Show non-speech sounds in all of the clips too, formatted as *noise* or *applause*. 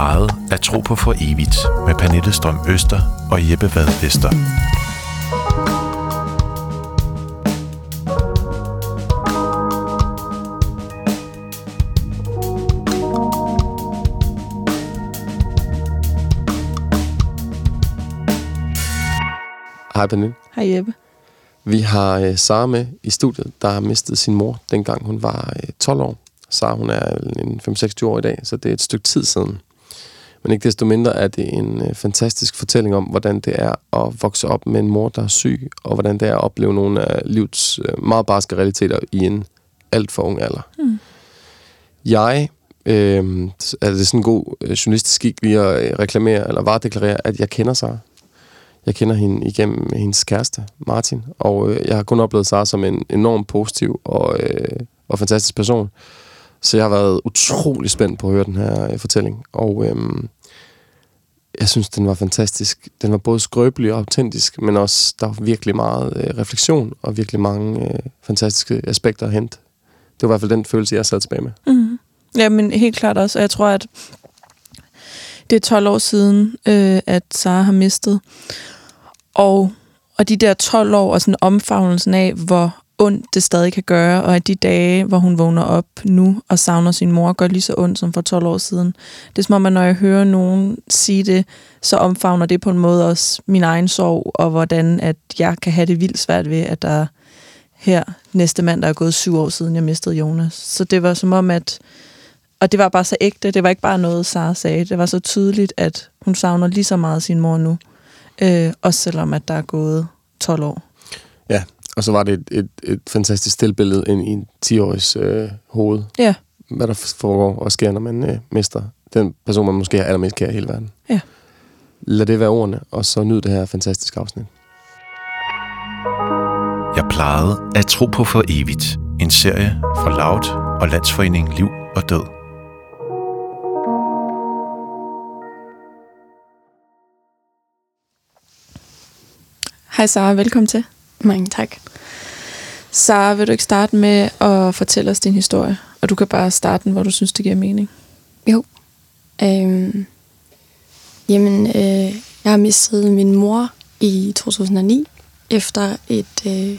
plejede at tro på for evigt med Pernille Strøm Øster og Jeppe Vad Vester. Hej Pernille. Hej Jeppe. Vi har øh, Sara med i studiet, der har mistet sin mor, dengang hun var øh, 12 år. Sara, hun er en 5-26 år i dag, så det er et stykke tid siden. Men ikke desto mindre er det en øh, fantastisk fortælling om, hvordan det er at vokse op med en mor, der er syg, og hvordan det er at opleve nogle af livets øh, meget barske realiteter i en alt for ung alder. Mm. Jeg, øh, er det sådan en god øh, journalistisk skik lige at øh, reklamere, eller varedeklarere, at jeg kender Sara. Jeg kender hende igennem hendes kæreste, Martin, og øh, jeg har kun oplevet Sara som en enormt positiv og, øh, og fantastisk person. Så jeg har været utrolig spændt på at høre den her øh, fortælling, og øhm, jeg synes, den var fantastisk. Den var både skrøbelig og autentisk, men også, der var virkelig meget øh, refleksion og virkelig mange øh, fantastiske aspekter at hente. Det var i hvert fald den følelse, jeg sad tilbage med. Mm. Ja, men helt klart også. Og jeg tror, at det er 12 år siden, øh, at Sara har mistet. Og, og de der 12 år og sådan omfavnelsen af, hvor ondt det stadig kan gøre, og at de dage, hvor hun vågner op nu og savner sin mor, gør lige så ondt som for 12 år siden. Det er som om, at når jeg hører nogen sige det, så omfavner det på en måde også min egen sorg, og hvordan at jeg kan have det vildt svært ved, at der her næste mand, der er gået syv år siden, jeg mistede Jonas. Så det var som om, at og det var bare så ægte. Det var ikke bare noget, Sara sagde. Det var så tydeligt, at hun savner lige så meget sin mor nu. Øh, også selvom, at der er gået 12 år. Ja, og så var det et, et, et fantastisk stillbillede ind i en 10-årigs øh, hoved. Ja. Hvad der foregår og sker, når man øh, mister den person, man måske har allermest kær i hele verden. Ja. Lad det være ordene, og så nyd det her fantastiske afsnit. Jeg plejede at tro på for evigt. En serie fra Loud og Landsforening Liv og Død. Hej Sara, velkommen til. Mange tak. Så vil du ikke starte med at fortælle os din historie? Og du kan bare starte den, hvor du synes, det giver mening. Jo. Øhm, jamen, øh, jeg har mistet min mor i 2009, efter et øh,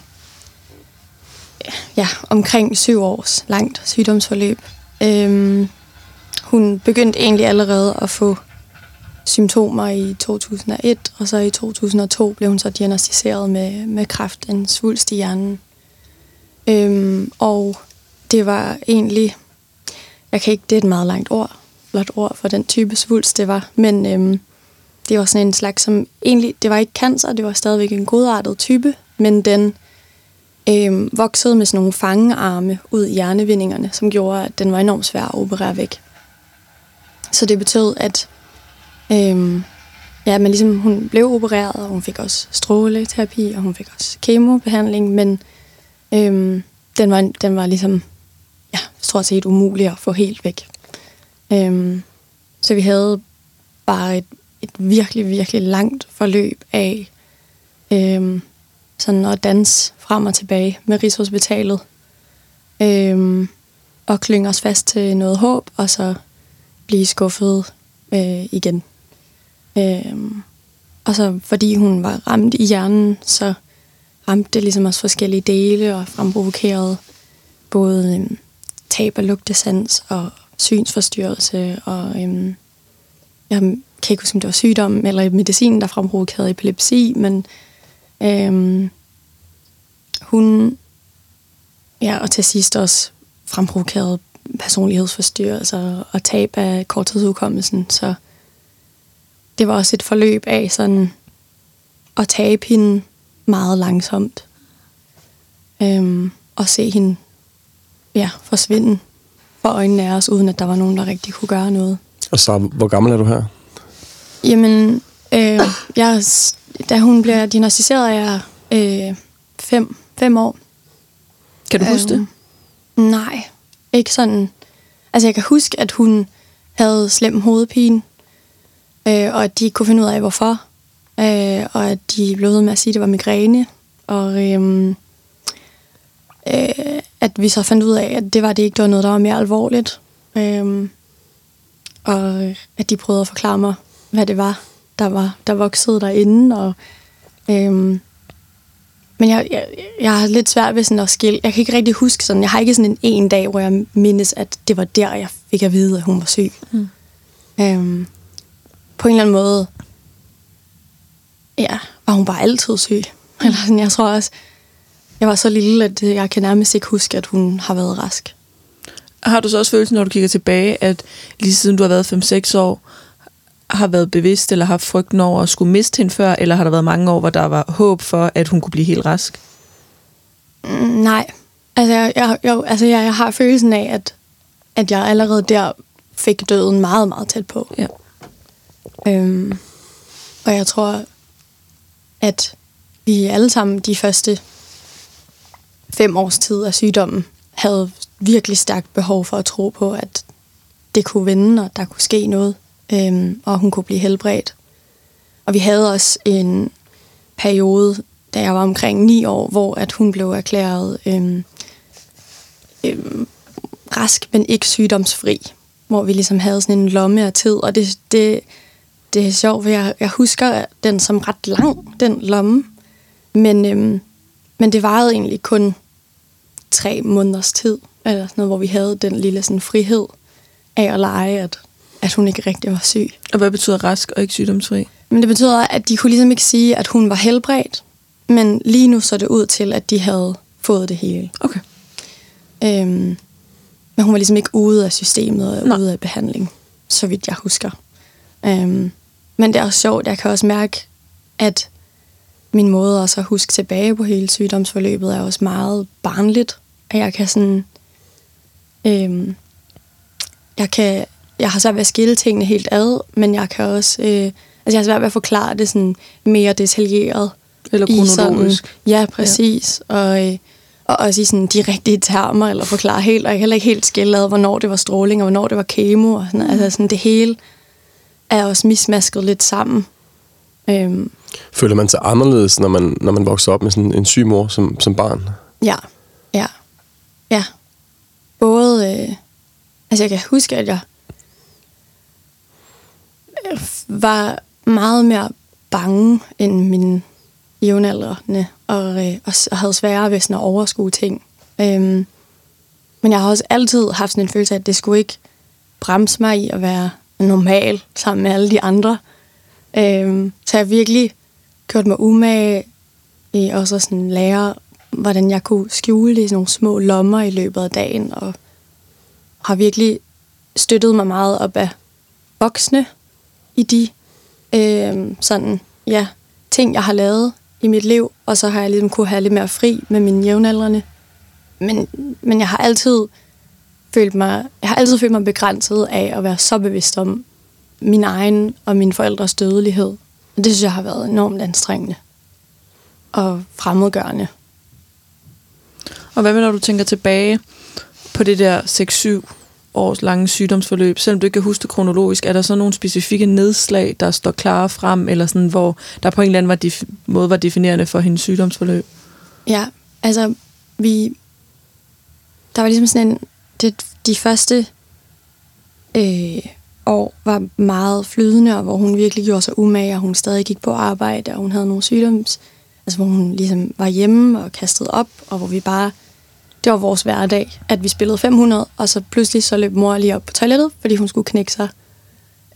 ja, omkring syv års langt sygdomsforløb. Øhm, hun begyndte egentlig allerede at få symptomer i 2001, og så i 2002 blev hun så diagnostiseret med, med kræft, en svulst i hjernen. Øhm, og det var egentlig, jeg kan ikke, det er et meget langt ord, blot ord for den type svulst, det var, men øhm, det var sådan en slags, som egentlig, det var ikke cancer, det var stadigvæk en godartet type, men den øhm, voksede med sådan nogle fangearme ud i hjernevindingerne, som gjorde, at den var enormt svær at operere væk. Så det betød, at øhm, ja, men ligesom hun blev opereret, og hun fik også stråleterapi, og hun fik også kemobehandling, men øhm, den, var, den var ligesom ja, stort set umulig at få helt væk. Øhm, så vi havde bare et, et virkelig, virkelig langt forløb af øhm, sådan at danse frem og tilbage med Rigshospitalet. Øhm, og klynge os fast til noget håb, og så blive skuffet øh, igen. Øhm, og så fordi hun var ramt i hjernen, så ramte det ligesom også forskellige dele og fremprovokerede både øhm, tab af lugtesans og synsforstyrrelse og øhm, jeg kan ikke huske, om det var sygdom eller medicin, der fremprovokerede epilepsi, men øhm, hun, ja, og til sidst også fremprovokerede personlighedsforstyrrelser og tab af korttidsudkommelsen, så det var også et forløb af sådan at tabe hende meget langsomt. Øhm, og se hende ja, forsvinde for øjnene af os, uden at der var nogen, der rigtig kunne gøre noget. Og så, hvor gammel er du her? Jamen, øh, jeg, da hun bliver diagnostiseret, er jeg øh, fem, fem år. Kan du huske det? Øhm, Nej, ikke sådan. Altså, jeg kan huske, at hun havde slem hovedpine, øh, og at de ikke kunne finde ud af, hvorfor. Øh, og at de blev ved med at sige, at det var migræne. Og øh, øh, at vi så fandt ud af, at det var det ikke, det var noget, der var mere alvorligt. Øh, og øh, at de prøvede at forklare mig, hvad det var, der var der voksede derinde. Og, øhm, men jeg, jeg, jeg har lidt svært ved sådan at skille. Jeg kan ikke rigtig huske sådan. Jeg har ikke sådan en en dag, hvor jeg mindes, at det var der, jeg fik at vide, at hun var syg. Mm. Øhm, på en eller anden måde, ja, var hun bare altid syg. *laughs* Eller sådan, jeg tror også, jeg var så lille, at jeg kan nærmest ikke huske, at hun har været rask. Har du så også følelsen, når du kigger tilbage, at lige siden du har været 5-6 år, har været bevidst eller haft frygten over at skulle miste hende før, eller har der været mange år, hvor der var håb for, at hun kunne blive helt rask? Mm, nej. Altså, jeg, jeg, jeg, altså jeg, jeg har følelsen af, at, at jeg allerede der fik døden meget, meget tæt på. Ja. Øhm, og jeg tror, at vi alle sammen de første fem års tid af sygdommen havde virkelig stærkt behov for at tro på, at det kunne vende, og der kunne ske noget, øhm, og hun kunne blive helbredt. Og vi havde også en periode, da jeg var omkring ni år, hvor at hun blev erklæret øhm, øhm, rask, men ikke sygdomsfri. Hvor vi ligesom havde sådan en lomme af tid, og det, det, det er sjovt, for jeg, jeg husker den som ret lang, den lomme. Men, øhm, men det varede egentlig kun tre måneders tid, eller sådan noget, hvor vi havde den lille sådan, frihed af at lege, at, at hun ikke rigtig var syg. Og hvad betyder rask og ikke sygdomsfri? Men det betyder, at de kunne ligesom ikke sige, at hun var helbredt, men lige nu så det ud til, at de havde fået det hele. Okay. Øhm, men hun var ligesom ikke ude af systemet og Nej. ude af behandling, så vidt jeg husker. Øhm, men det er også sjovt, jeg kan også mærke, at min måde også at huske tilbage på hele sygdomsforløbet er også meget barnligt. At jeg kan sådan... Øhm, jeg kan... Jeg har svært ved at skille tingene helt ad, men jeg kan også... Øh, altså jeg har svært ved at forklare det sådan mere detaljeret. Eller kronologisk. Sådan, ja, præcis. Ja. Og, øh, og også i sådan de rigtige termer, eller forklare helt, og jeg kan heller ikke helt skille ad, hvornår det var stråling, og hvornår det var kemo. Og sådan, altså sådan det hele er også mismasket lidt sammen. Øhm, Føler man sig anderledes, når man, når man vokser op med sådan en syg mor som, som barn? Ja, ja, ja. Både, øh, altså jeg kan huske, at jeg øh, var meget mere bange end mine jævnaldrende, og, øh, og, og havde sværere ved sådan at overskue ting. Øhm, men jeg har også altid haft sådan en følelse af, at det skulle ikke bremse mig i at være normal sammen med alle de andre. Øhm, så jeg virkelig gjort mig umage i også at sådan lære, hvordan jeg kunne skjule det i sådan nogle små lommer i løbet af dagen, og har virkelig støttet mig meget op af voksne i de øh, sådan, ja, ting, jeg har lavet i mit liv, og så har jeg ligesom kunne have lidt mere fri med mine jævnaldrende. Men, men jeg har altid følt mig, jeg har altid følt mig begrænset af at være så bevidst om min egen og mine forældres dødelighed. Og det synes jeg har været enormt anstrengende og fremmedgørende. Og hvad med, når du tænker tilbage på det der 6-7 års lange sygdomsforløb, selvom du ikke kan huske det kronologisk, er der så nogle specifikke nedslag, der står klare frem, eller sådan, hvor der på en eller anden var def- måde var definerende for hendes sygdomsforløb? Ja, altså vi... Der var ligesom sådan en... Det, de første øh, år var meget flydende, og hvor hun virkelig gjorde sig umage, og hun stadig gik på arbejde, og hun havde nogle sygdoms... Altså hvor hun ligesom var hjemme og kastede op, og hvor vi bare... Det var vores hverdag, at vi spillede 500, og så pludselig så løb mor lige op på toilettet, fordi hun skulle knække sig.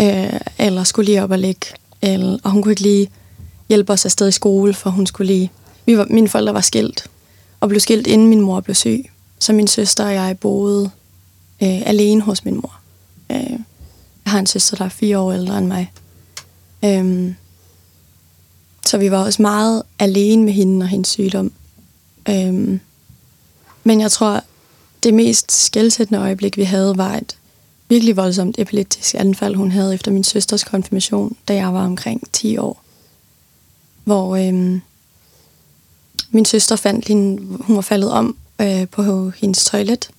Øh, eller skulle lige op og ligge. Eller, og hun kunne ikke lige hjælpe os afsted i skole, for hun skulle lige... Vi var, mine forældre var skilt, og blev skilt, inden min mor blev syg. Så min søster og jeg boede øh, alene hos min mor. Øh, jeg har en søster, der er fire år ældre end mig. Øh, så vi var også meget alene med hende og hendes sygdom. Øh, men jeg tror, det mest skældsættende øjeblik, vi havde, var et virkelig voldsomt epileptisk anfald, hun havde efter min søsters konfirmation, da jeg var omkring 10 år. Hvor øhm, min søster fandt hende, hun var faldet om øh, på hendes toilet,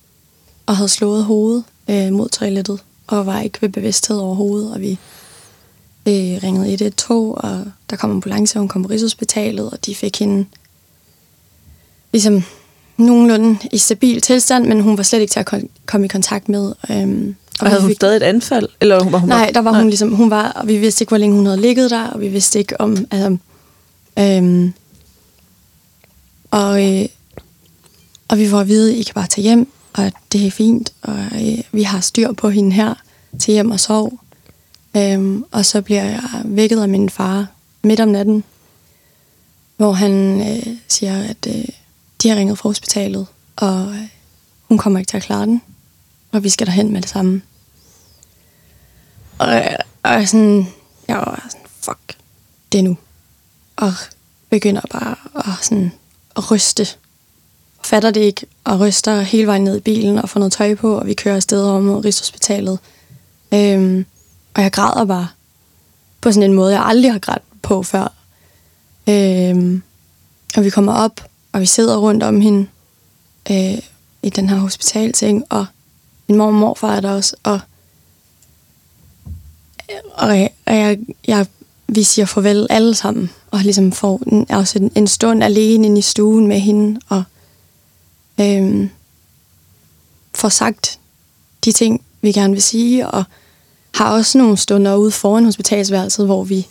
og havde slået hovedet øh, mod toilettet, og var ikke ved bevidsthed overhovedet, og vi øh, ringede 112, og der kom ambulance, og hun kom på Rigshospitalet, og de fik hende ligesom nogenlunde i stabil tilstand, men hun var slet ikke til at komme i kontakt med. Øhm, Og havde vi hun fik- stadig et anfald? Eller var hun Nej, der var hun ligesom, hun var, og vi vidste ikke, hvor længe hun havde ligget der, og vi vidste ikke om, altså, øhm, og, øh, og vi får at vide, I kan bare tage hjem, og det er fint, og øh, vi har styr på hende her, til hjem og sov. Øhm, og så bliver jeg vækket af min far midt om natten, hvor han øh, siger, at øh, de har ringet fra hospitalet, og øh, hun kommer ikke til at klare den, og vi skal derhen med det samme. Og, øh, og sådan, jeg var sådan, fuck, det er nu. Og begynder bare at, sådan, at ryste. Fatter det ikke, og ryster hele vejen ned i bilen og får noget tøj på, og vi kører afsted over mod Rigshospitalet. Øhm, og jeg græder bare på sådan en måde, jeg aldrig har grædt på før. Øhm, og vi kommer op, og vi sidder rundt om hende øh, i den her hospitalseng, og min mor og morfar er der også, og og, jeg, og jeg, jeg, vi siger farvel alle sammen, og ligesom får en, også en, en stund alene inde i stuen med hende, og øhm, får sagt de ting, vi gerne vil sige, og har også nogle stunder ude foran hospitalsværelset, hvor vi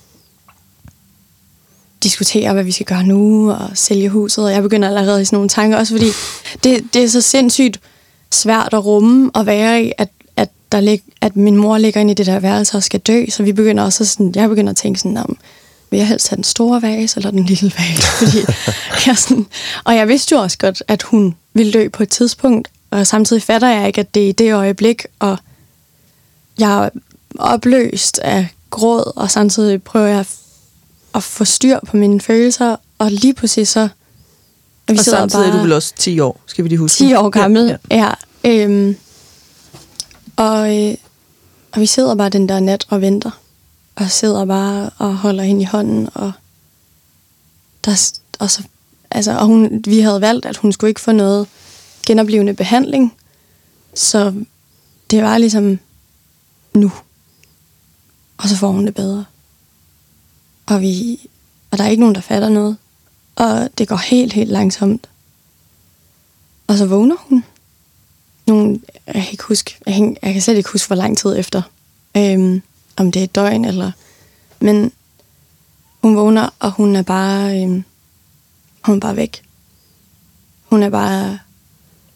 diskuterer, hvad vi skal gøre nu, og sælge huset, og jeg begynder allerede i sådan nogle tanker, også fordi det, det er så sindssygt svært at rumme og være i, at, at, der lig, at min mor ligger inde i det der værelse og skal dø, så vi begynder også sådan, jeg begynder at tænke sådan, om vil jeg helst have den store vase eller den lille vase? *laughs* Fordi jeg sådan, og jeg vidste jo også godt, at hun ville dø på et tidspunkt, og samtidig fatter jeg ikke, at det er i det øjeblik, og jeg er opløst af gråd, og samtidig prøver jeg at få styr på mine følelser, og lige pludselig så... Og samtidig er du vel også 10 år, skal vi lige huske. 10 år gammel, Ja, ja. ja øhm, og, øh, og vi sidder bare den der nat og venter. Og sidder bare og holder hende i hånden. Og, der, og, så, altså, og hun, vi havde valgt, at hun skulle ikke få noget genoplevende behandling. Så det var ligesom nu. Og så får hun det bedre. Og, vi, og der er ikke nogen, der fatter noget. Og det går helt, helt langsomt. Og så vågner hun. Nogle, jeg kan ikke huske, jeg, kan- jeg kan slet ikke huske, hvor lang tid efter. Øhm, om det er et døgn, eller... Men hun vågner, og hun er bare... Øhm, hun er bare væk. Hun er bare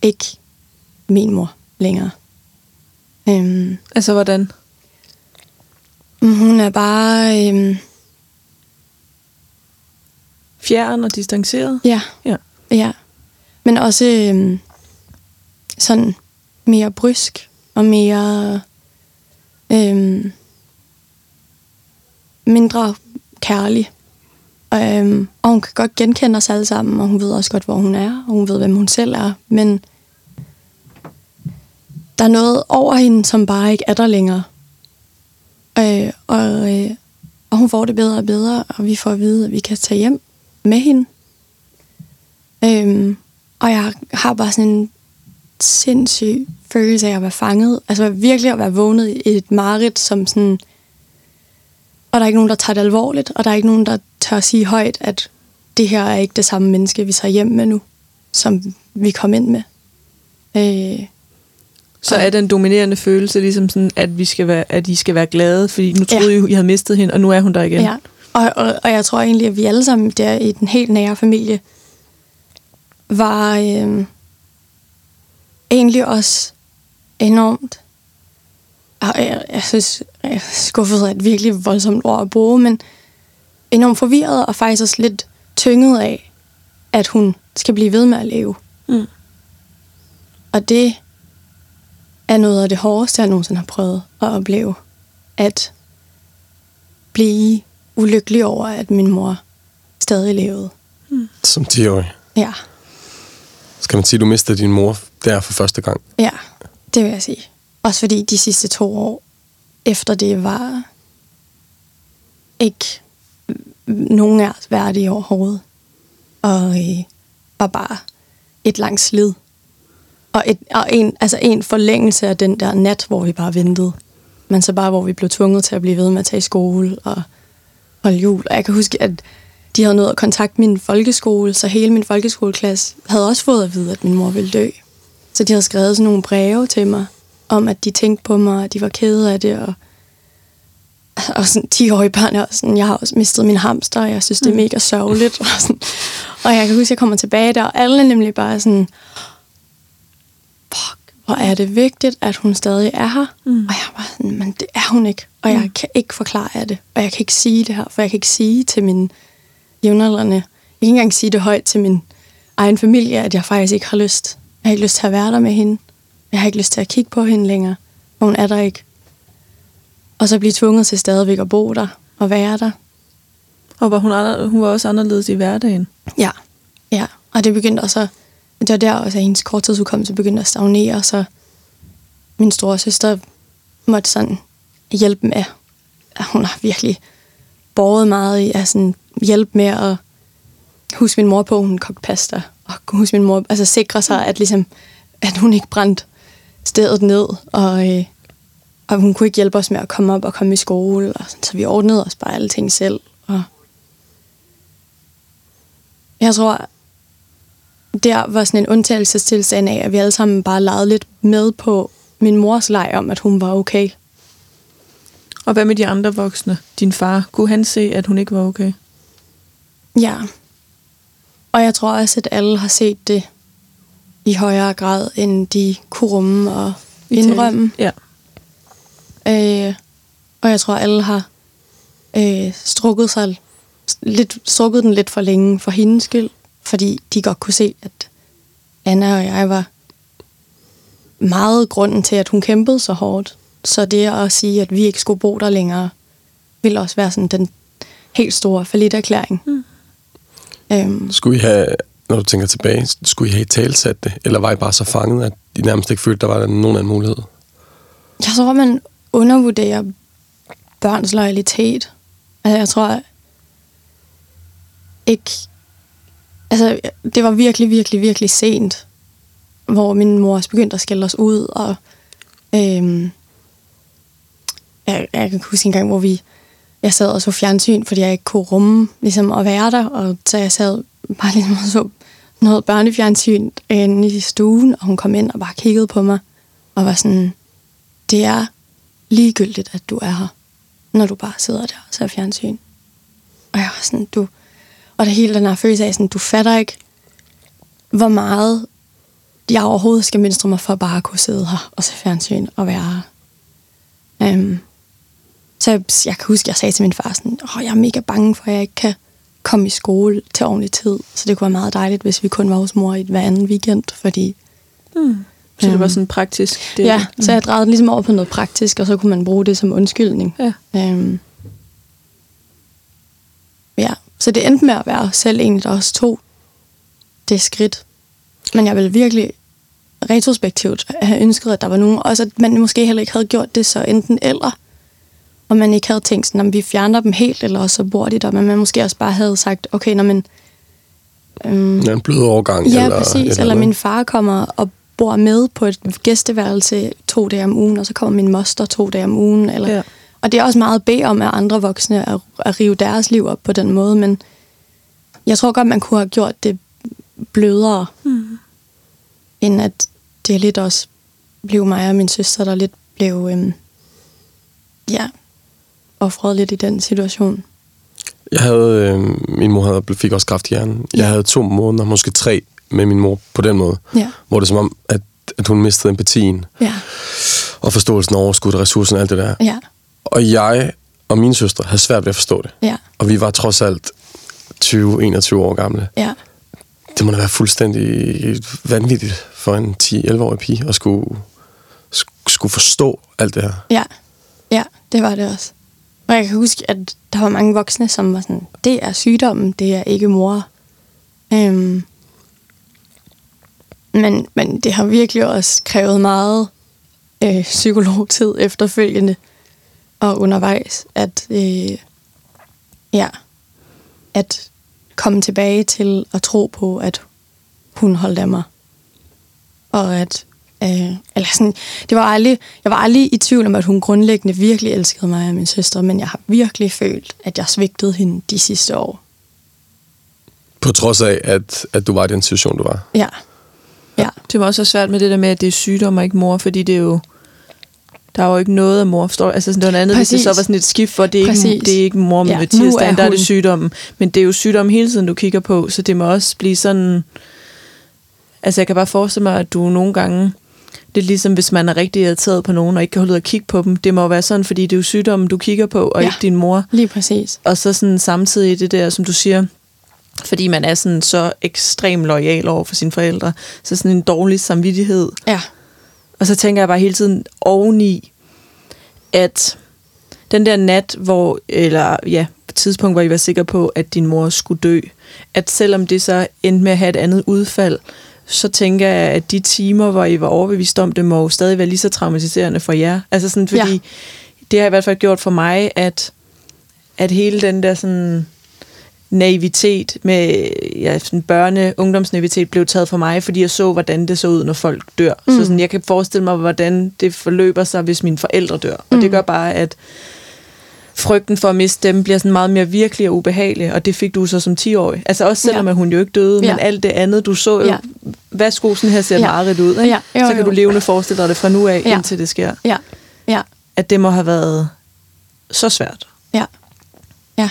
ikke min mor længere. Øhm, Altså, hvordan? men hun er bare... Øhm, Fjern og distanceret? Ja. Ja. Ja. Men også øhm, sådan mere brysk og mere øhm, mindre kærlig. Øhm, og hun kan godt genkende os alle sammen, og hun ved også godt, hvor hun er, og hun ved, hvem hun selv er. Men der er noget over hende, som bare ikke er der længere. Øh, og, øh, og hun får det bedre og bedre, og vi får at vide, at vi kan tage hjem med hende. Øhm, og jeg har bare sådan en sindssyg følelse af at være fanget. Altså virkelig at være vågnet i et mareridt, som sådan... Og der er ikke nogen, der tager det alvorligt, og der er ikke nogen, der tør sige højt, at det her er ikke det samme menneske, vi tager hjem med nu, som vi kom ind med. Øh, Så er den dominerende følelse ligesom sådan, at, vi skal være, at I skal være glade, fordi nu troede Ja. I I havde mistet hende, og nu er hun der igen. Ja, og, og, og jeg tror egentlig, at vi alle sammen der i den helt nære familie var øh, egentlig også enormt, og jeg, jeg synes, jeg er skuffet er et virkelig voldsomt ord at bruge, men enormt forvirret og faktisk også lidt tynget af, at hun skal blive ved med at leve. Mm. Og det er noget af det hårdeste, jeg nogensinde har prøvet at opleve. At blive ulykkelig over, at min mor stadig levede. Som 10-årig. Ja, Skal man sige, at du mistede din mor der for første gang? ja, det vil jeg sige. Også fordi de sidste to år efter det var ikke nogen af os værdige overhovedet. Og øh, var bare et langt slid. Og, et, og en, altså en forlængelse af den der nat, hvor vi bare ventede. Men så bare, hvor vi blev tvunget til at blive ved med at tage i skole og holde jul. Og jeg kan huske, at de havde nået at kontakte min folkeskole, så hele min folkeskoleklasse havde også fået at vide, at min mor ville dø. Så de havde skrevet sådan nogle breve til mig, om, at de tænkte på mig, og de var kede af det, og, og sådan 10-årige børn er sådan, jeg har også mistet min hamster, og jeg synes, det er mega sørgeligt. Og, sådan, og jeg kan huske, at jeg kommer tilbage der, og alle nemlig bare sådan, fuck, hvor er det vigtigt, at hun stadig er her. Mm. Og jeg var sådan, men det er hun ikke, og jeg kan ikke forklare af det, og jeg kan ikke sige det her, for jeg kan ikke sige til mine jævnaldrende, jeg kan ikke engang sige det højt til min egen familie, at jeg faktisk ikke har lyst. Jeg har ikke lyst til at være der med hende. Jeg har ikke lyst til at kigge på hende længere. Og hun er der ikke. Og så blive tvunget til stadigvæk at bo der og være der. Og var hun, ander, hun var også anderledes i hverdagen. Ja, ja. Og det begyndte også, det var der også, at hendes korttidsudkommelse begyndte at stagnere, så min store søster måtte sådan hjælpe med. At hun har virkelig borget meget i at sådan hjælpe med at huske min mor på, at hun kogte pasta. Og huske min mor, altså sikre sig, at, ligesom, at hun ikke brændte stedet ned. Og, øh, og hun kunne ikke hjælpe os med at komme op og komme i skole. Og sådan, så vi ordnede os bare alle ting selv. Og jeg tror, der var sådan en undtagelsestilstand af, at vi alle sammen bare legede lidt med på min mors leg om, at hun var okay. Og hvad med de andre voksne? Din far, kunne han se, at hun ikke var okay? Ja. Og jeg tror også, at alle har set det i højere grad, end de kunne rumme og indrømme. Ja. Øh, og jeg tror, alle har øh, strukket sig lidt, strukket den lidt for længe for hendes skyld, fordi de godt kunne se, at Anna og jeg var meget grunden til, at hun kæmpede så hårdt. Så det at sige, at vi ikke skulle bo der længere, ville også være sådan den helt store forlitterklæring. Mm. Øhm. Skulle I have, når du tænker tilbage, skulle I have talsat det, eller var I bare så fanget, at I nærmest ikke følte, der var nogen anden mulighed? Jeg tror, man undervurderer børns loyalitet. Altså, jeg tror ikke... Altså, det var virkelig, virkelig, virkelig sent, hvor min mor begyndte at skælde os ud, og øhm, jeg, jeg kan huske en gang, hvor vi jeg sad og så fjernsyn, fordi jeg ikke kunne rumme ligesom, at være der, og så jeg sad bare ligesom og så noget børnefjernsyn øh, inde i stuen, og hun kom ind og bare kiggede på mig, og var sådan, det er ligegyldigt, at du er her, når du bare sidder der og ser fjernsyn. Og jeg var sådan, du... Og det hele den her følelse af, sådan, du fatter ikke, hvor meget jeg overhovedet skal mønstre mig for bare at kunne sidde her og se fjernsyn og være her. Um, så jeg, jeg kan huske, at jeg sagde til min far sådan, oh, jeg er mega bange for, at jeg ikke kan komme i skole til ordentlig tid. Så det kunne være meget dejligt, hvis vi kun var hos mor i hver anden weekend, fordi... Mm. Så det var sådan praktisk? Det, ja, mm. så jeg drejede ligesom over på noget praktisk, og så kunne man bruge det som undskyldning. Ja. Um, ja, så det endte med at være selv egentlig, der også tog det skridt. Men jeg vil virkelig retrospektivt have ønsket, at der var nogen, også at man måske heller ikke havde gjort det så enten eller og man ikke havde tænkt sådan, om vi fjerner dem helt, eller også så bor de der, men man måske også bare havde sagt, okay, når man... Øhm, en blød overgang. Ja, eller, præcis. Eller, eller min far kommer og bor med på et gæsteværelse to dage om ugen, og så kommer min moster to dage om ugen. Eller, ja. Og det er også meget at bede om, at andre voksne at, at rive deres liv op på den måde, men jeg tror godt, man kunne have gjort det blødere, mm. end at det lidt også blev mig og min søster, der lidt blev... Øhm, ja, offret lidt i den situation? Jeg havde, øh, min mor havde, fik også kraft i hjernen. Jeg havde to måneder, måske tre, med min mor på den måde. Ja. Hvor det er som om, at, at hun mistede empatien. Ja. Og forståelsen, overskud, ressourcen og alt det der. Ja. Og jeg og min søster havde svært ved at forstå det. Ja. Og vi var trods alt 20-21 år gamle. Ja. Det må da være fuldstændig vanvittigt for en 10-11-årig pige at skulle, skulle forstå alt det her. Ja, ja det var det også. Og jeg kan huske, at der var mange voksne, som var sådan, det er sygdommen, det er ikke mor. Øhm, men, men det har virkelig også krævet meget øh, psykologtid efterfølgende og undervejs, at øh, ja, at komme tilbage til at tro på, at hun holdt af mig. Og at Øh, eller sådan, det var aldrig, jeg var aldrig i tvivl om, at hun grundlæggende virkelig elskede mig og min søster, men jeg har virkelig følt, at jeg svigtede hende de sidste år. På trods af, at, at du var i den situation, du var? Ja. ja. Det var også svært med det der med, at det er sygdom og ikke mor, fordi det er jo der er jo ikke noget af mor, forstår du? Altså sådan, det var noget andet, hvis det Præcis. så var sådan et skift, hvor det er, ikke, Præcis. det er ikke mor med Ja, Mathias, nu er dagen, der er det sygdommen. Men det er jo sygdommen hele tiden, du kigger på, så det må også blive sådan... Altså jeg kan bare forestille mig, at du nogle gange... Det er ligesom, hvis man er rigtig irriteret på nogen, og ikke kan holde ud at kigge på dem. Det må jo være sådan, fordi det er jo sygdommen, du kigger på, og Ja. ikke din mor. Lige præcis. Og så sådan samtidig det der, som du siger, fordi man er sådan så ekstremt lojal over for sine forældre, så sådan en dårlig samvittighed. Ja. Og så tænker jeg bare hele tiden oveni, at den der nat, hvor, eller ja, tidspunkt, hvor I var sikre på, at din mor skulle dø, at selvom det så endte med at have et andet udfald, så tænker jeg, at de timer, hvor I var overbevist om det, må jo stadig være lige så traumatiserende for jer. Altså sådan, fordi Ja. det har i hvert fald gjort for mig, at, at hele den der sådan naivitet med ja, sådan børne ungdomsnaivitet blev taget for mig, fordi jeg så, hvordan det så ud, når folk dør. Mm. Så sådan, jeg kan forestille mig, hvordan det forløber sig, hvis mine forældre dør. Og Mm. det gør bare, at frygten for at miste dem bliver sådan meget mere virkelig og ubehagelig, og det fik du så som 10-årig. Altså også selvom Ja. at hun jo ikke døde, Ja. men alt det andet, du så jo, Ja. værsgo, sådan her ser Ja. meget ud, ikke? Ja. Jo, så kan jo. du levende forestille dig det fra nu af, Ja. ja. indtil det sker. Ja. Ja. At det må have været så svært. Ja. Ja.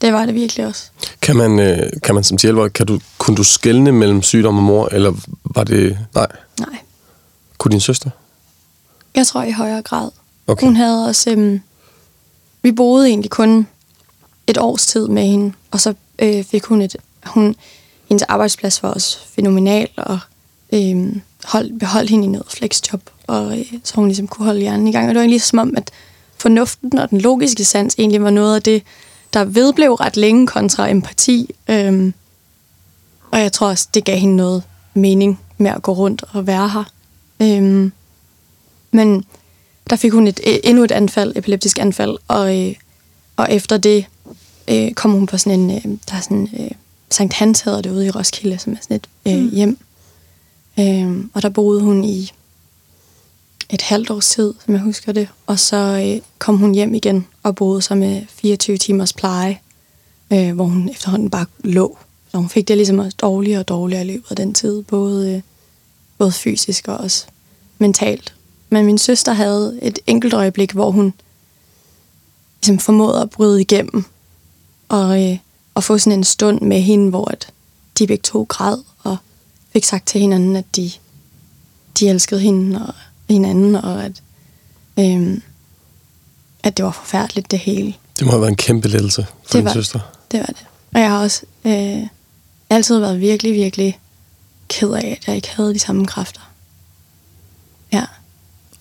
Det var det virkelig også. Kan man, øh, kan man som 10 kan du, kunne du skelne mellem sygdom og mor, eller var det... Nej. Nej. Kunne din søster? Jeg tror i højere grad. Okay. Hun havde også... Øhm, vi boede egentlig kun et års tid med hende, og så øh, fik hun et... Hun, hendes arbejdsplads var også fænomenal, og øh, hold, beholdt hende i noget flexjob, og øh, så hun ligesom kunne holde hjernen i gang. Og det var egentlig som om, at fornuften og den logiske sans egentlig var noget af det, der vedblev ret længe kontra empati. Øh, og jeg tror også, det gav hende noget mening med at gå rundt og være her. Øh, men der fik hun et, øh, endnu et anfald, epileptisk anfald, og, øh, og efter det øh, kom hun på sådan en, øh, der er sådan, øh, Sankt Hans hedder det ude i Roskilde, som er sådan et øh, Mm. hjem. Øh, og der boede hun i et halvt års tid, som jeg husker det, og så øh, kom hun hjem igen og boede så med 24 timers pleje, øh, hvor hun efterhånden bare lå. Så hun fik det ligesom også dårligere og dårligere i løbet af den tid, både, øh, både fysisk og også mentalt. Men min søster havde et enkelt øjeblik, hvor hun ligesom formåede at bryde igennem og, øh, og få sådan en stund med hende, hvor at de begge to græd og fik sagt til hinanden, at de, de elskede hende og hinanden, og at, øh, at det var forfærdeligt det hele. Det må have været en kæmpe lettelse for Det din var- søster. Det var det. Og jeg har også øh, altid været virkelig, virkelig ked af, at jeg ikke havde de samme kræfter.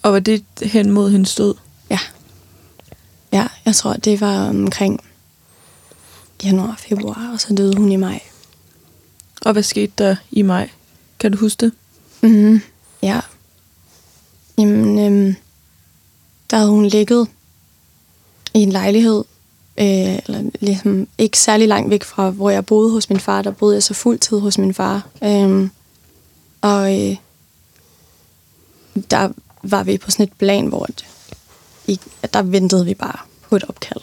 Og var det hen mod hendes død? Ja. Ja, jeg tror, det var omkring januar, februar, og så døde hun i maj. Og hvad skete der i maj? Kan du huske det? Mm-hmm. Ja. Jamen, øhm, der havde hun ligget i en lejlighed, øh, eller ligesom ikke særlig langt væk fra, hvor jeg boede hos min far. Der boede jeg så fuld tid hos min far. Øhm, og øh, der var vi på sådan et plan, hvor at, i, at der ventede vi bare på et opkald.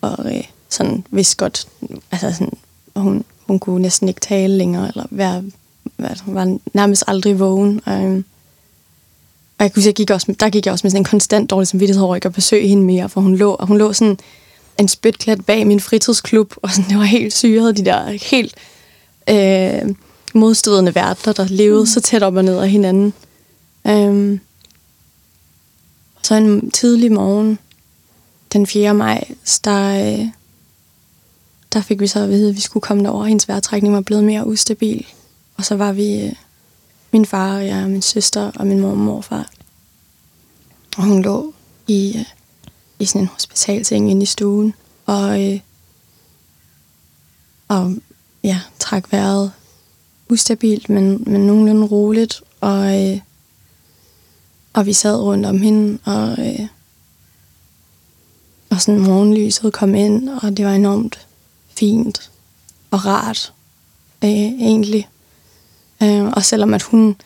Og øh, sådan vidste godt, altså sådan, hun, hun kunne næsten ikke tale længere, eller være, være var nærmest aldrig vågen. Og, øhm, og jeg kunne sige, jeg gik også, der gik jeg også med sådan en konstant dårlig samvittighed over ikke at besøge hende mere, for hun lå, og hun lå sådan en spytklat bag min fritidsklub, og sådan, det var helt syret, de der helt øh, modstridende verdener, der levede så tæt op og ned af hinanden. Øhm, så en tidlig morgen, den 4. maj, der, øh, der fik vi så at vide, at vi skulle komme derover. Hendes vejrtrækning var blevet mere ustabil. Og så var vi, øh, min far og jeg, og min søster og min mor og morfar. Og hun lå i, øh, i sådan en hospitalseng inde i stuen. Og, øh, og ja, trak vejret ustabilt, men, men nogenlunde roligt. Og, øh, og vi sad rundt om hende, og, øh, og sådan morgenlyset kom ind, og det var enormt fint og rart, øh, egentlig. Øh, og selvom at hun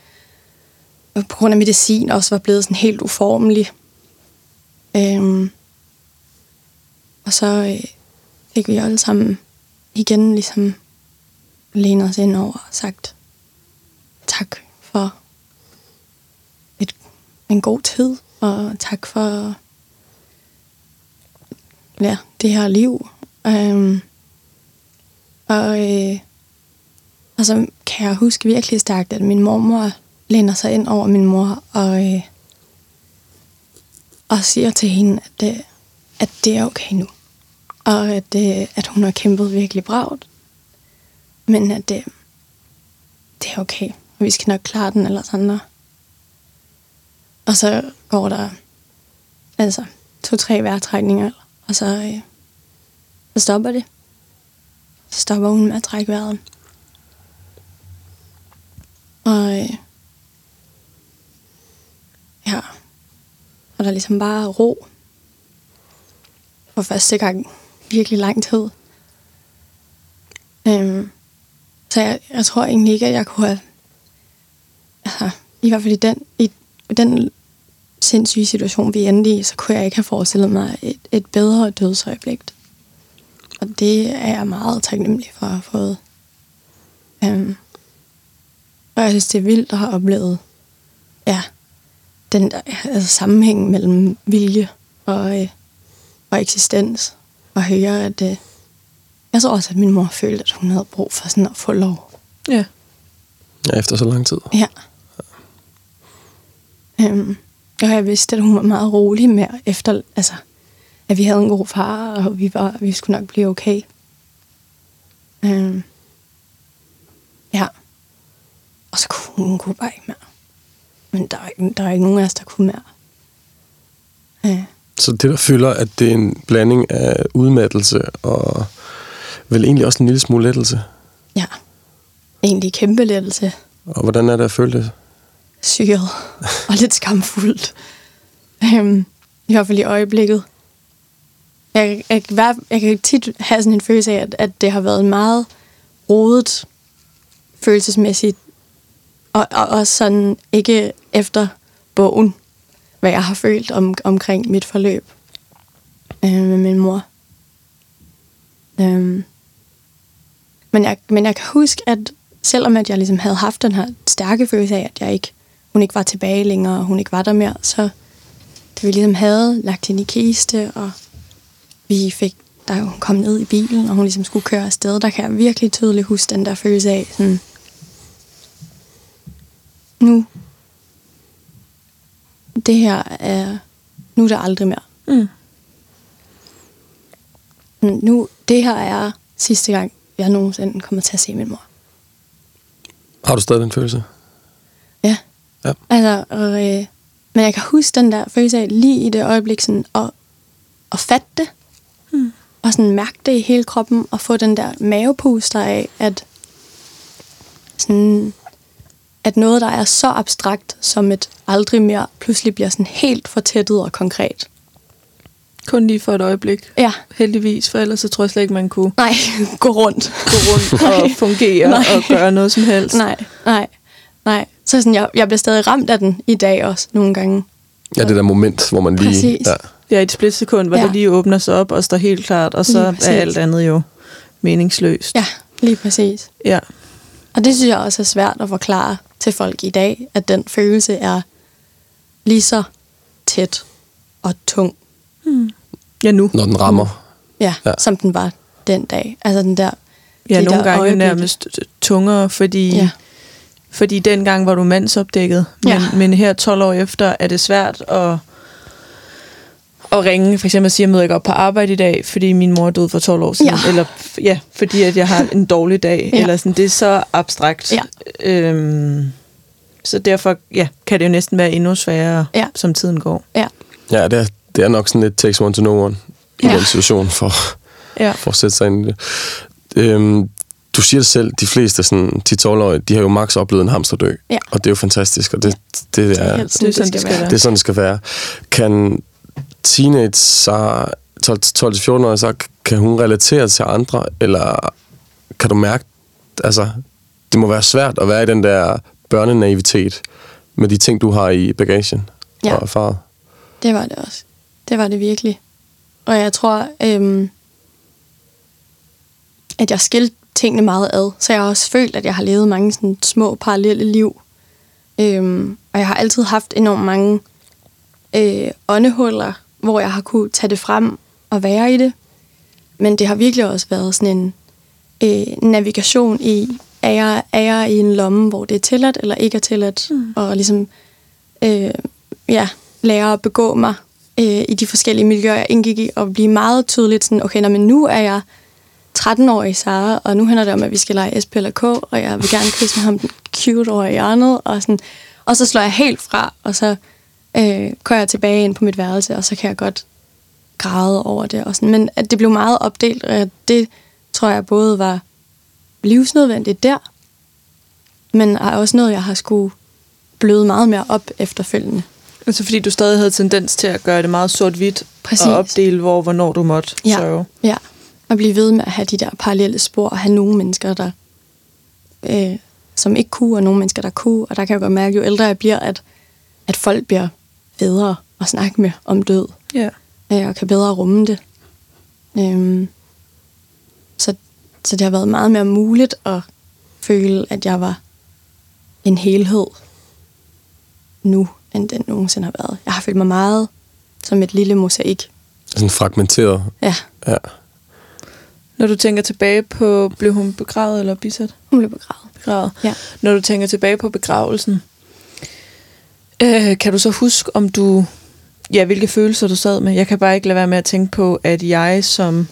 på grund af medicin også var blevet sådan helt uformelig. Øh, og så øh, fik vi alle sammen igen ligesom lænet os ind over og sagt tak for en god tid og tak for ja, det her liv. Øhm, og, øh, og så kan jeg huske virkelig stærkt, at min mormor læner sig ind over min mor og, øh, og siger til hende, at, det, at det er okay nu. Og at, øh, at hun har kæmpet virkelig bragt. Men at det, det er okay, og vi skal nok klare den eller andre. Og så går der altså to-tre vejrtrækninger, og så, øh, så stopper det. Så stopper hun med at trække vejret. Og øh, ja, og der er ligesom bare ro. For første gang virkelig lang tid. Øhm, så jeg, jeg tror egentlig ikke, at jeg kunne have... Altså, i hvert fald i den, i, i den sindssyge situation, vi endte i, så kunne jeg ikke have forestillet mig et, et bedre dødsøjeblik. Og det er jeg meget taknemmelig for at have fået. Um, og jeg synes, det er vildt at have oplevet ja, den der altså, sammenhæng mellem vilje og, øh, og eksistens. Og høre, at øh, jeg tror også, at min mor følte, at hun havde brug for sådan at få lov. Ja. Ja, efter så lang tid. Ja. Um, og jeg vidste, at hun var meget rolig med, efter, altså, at vi havde en god far, og vi, var, vi skulle nok blive okay. Um, ja. Og så kunne hun kunne bare ikke mere. Men der er, ikke, der er ikke nogen af os, der kunne mere. Ja. Så det, der fylder, at det er en blanding af udmattelse og vel egentlig også en lille smule lettelse. ja. Egentlig kæmpe lettelse. Og hvordan er det at føle det? Syret og lidt skamfuldt. Øhm, I hvert fald i øjeblikket. Jeg, jeg, kan jeg kan tit have sådan en følelse af, at, at det har været meget rodet følelsesmæssigt, og, og også sådan ikke efter bogen, hvad jeg har følt om, omkring mit forløb øh, med min mor. Øhm. Men, jeg, men jeg kan huske, at selvom at jeg ligesom havde haft den her stærke følelse af, at jeg ikke, hun ikke var tilbage længere, og hun ikke var der mere, så da vi ligesom havde lagt hende i kiste, og vi fik, da hun kom ned i bilen, og hun ligesom skulle køre afsted, der kan jeg virkelig tydeligt huske den der følelse af, sådan, nu, det her er, nu er det aldrig mere. Mm. Nu, det her er sidste gang, jeg nogensinde kommer til at se min mor. Har du stadig den følelse? Ja. Altså, og, øh, men jeg kan huske den der følelse af lige i det øjeblik sådan, at, at fatte det. Mm. Og sådan mærke det i hele kroppen, og få den der mavepuster af, at, sådan, at noget, der er så abstrakt som et aldrig mere, pludselig bliver sådan helt fortættet og konkret. Kun lige for et øjeblik. Ja, Heldigvis, for ellers så tror jeg slet ikke, man kunne nej, *laughs* gå rundt. gå rundt og fungere Nej. og gøre noget som helst. Nej, nej, nej. Så sådan, jeg, jeg bliver stadig ramt af den i dag også nogle gange. Ja, det der moment, hvor man lige... Præcis. Ja, Ja, i et splitsekund, hvor Ja. det lige åbner sig op og står helt klart, og så er alt andet jo meningsløst. Ja, lige præcis. ja. Og det synes jeg også er svært at forklare til folk i dag, at den følelse er lige så tæt og tung, Ja, nu. når den rammer. ja, Ja. ja. som den var den dag. Altså den der... Ja, de nogle der gange øjeblikke. nærmest tungere, fordi, Ja. Fordi dengang var du mandsopdækket. Men, Ja. men her 12 år efter er det svært at, at ringe, for eksempel at sige, at jeg møder ikke op på arbejde i dag, fordi min mor døde for 12 år siden. Ja. Eller ja, fordi at jeg har en dårlig dag. Ja. Eller sådan, det er så abstrakt. Ja. Øhm, så derfor ja, kan det jo næsten være endnu sværere, Ja. som tiden går. Ja, Ja, det er, det er nok sådan lidt takes one to know one i Ja. den situation, for, Ja. *laughs* for at sætte sig ind i det. Øhm, du siger det selv, de fleste sådan 10-12-årige, de har jo max oplevet en hamster dø. Ja. Og det er jo fantastisk, og det, det, er, helt det er sådan, det skal være. det er sådan, det skal være. Kan teenage så 12-14 så kan hun relatere til andre, eller kan du mærke, altså, det må være svært at være i den der børnenaivitet med de ting, du har i bagagen Ja. og erfaret. det var det også. Det var det virkelig. Og jeg tror, øhm, at jeg skilte tingene meget ad. Så jeg har også følt, at jeg har levet mange sådan små parallelle liv. Øhm, og jeg har altid haft enormt mange øh, åndehuller, hvor jeg har kunne tage det frem og være i det. Men det har virkelig også været sådan en øh, navigation i, er jeg, er jeg i en lomme, hvor det er tilladt eller ikke er tilladt, mm. og ligesom øh, ja, lære at begå mig øh, i de forskellige miljøer, jeg indgik i, og blive meget tydeligt sådan, okay, nå, men nu er jeg 13-årig Sara, og nu handler det om, at vi skal lege SP eller K, og jeg vil gerne kysse ham den cute over i hjørnet, og, sådan, og så slår jeg helt fra, og så øh, kører jeg tilbage ind på mit værelse, og så kan jeg godt græde over det. Og sådan. Men at det blev meget opdelt, og det tror jeg både var livsnødvendigt der, men er også noget, jeg har skulle bløde meget mere op efterfølgende. Altså fordi du stadig havde tendens til at gøre det meget sort-hvidt og opdele, hvor hvornår du måtte Ja. sørge. Ja, og blive ved med at have de der parallelle spor, og have nogle mennesker, der øh, som ikke kunne, og nogle mennesker, der kunne. Og der kan jeg godt mærke, jo ældre jeg bliver, at, at folk bliver bedre at snakke med om død, Ja. øh, og kan bedre rumme det. Øhm, så, så det har været meget mere muligt at føle, at jeg var en helhed nu, end den nogensinde har været. Jeg har følt mig meget som et lille mosaik. Sådan fragmenteret. Ja, Ja. Når du tænker tilbage på, blev hun begravet eller bisat? hun blev begravet. Begravet. Ja. Når du tænker tilbage på begravelsen, øh, kan du så huske, om du, ja, hvilke følelser du sad med? Jeg kan bare ikke lade være med at tænke på, at jeg som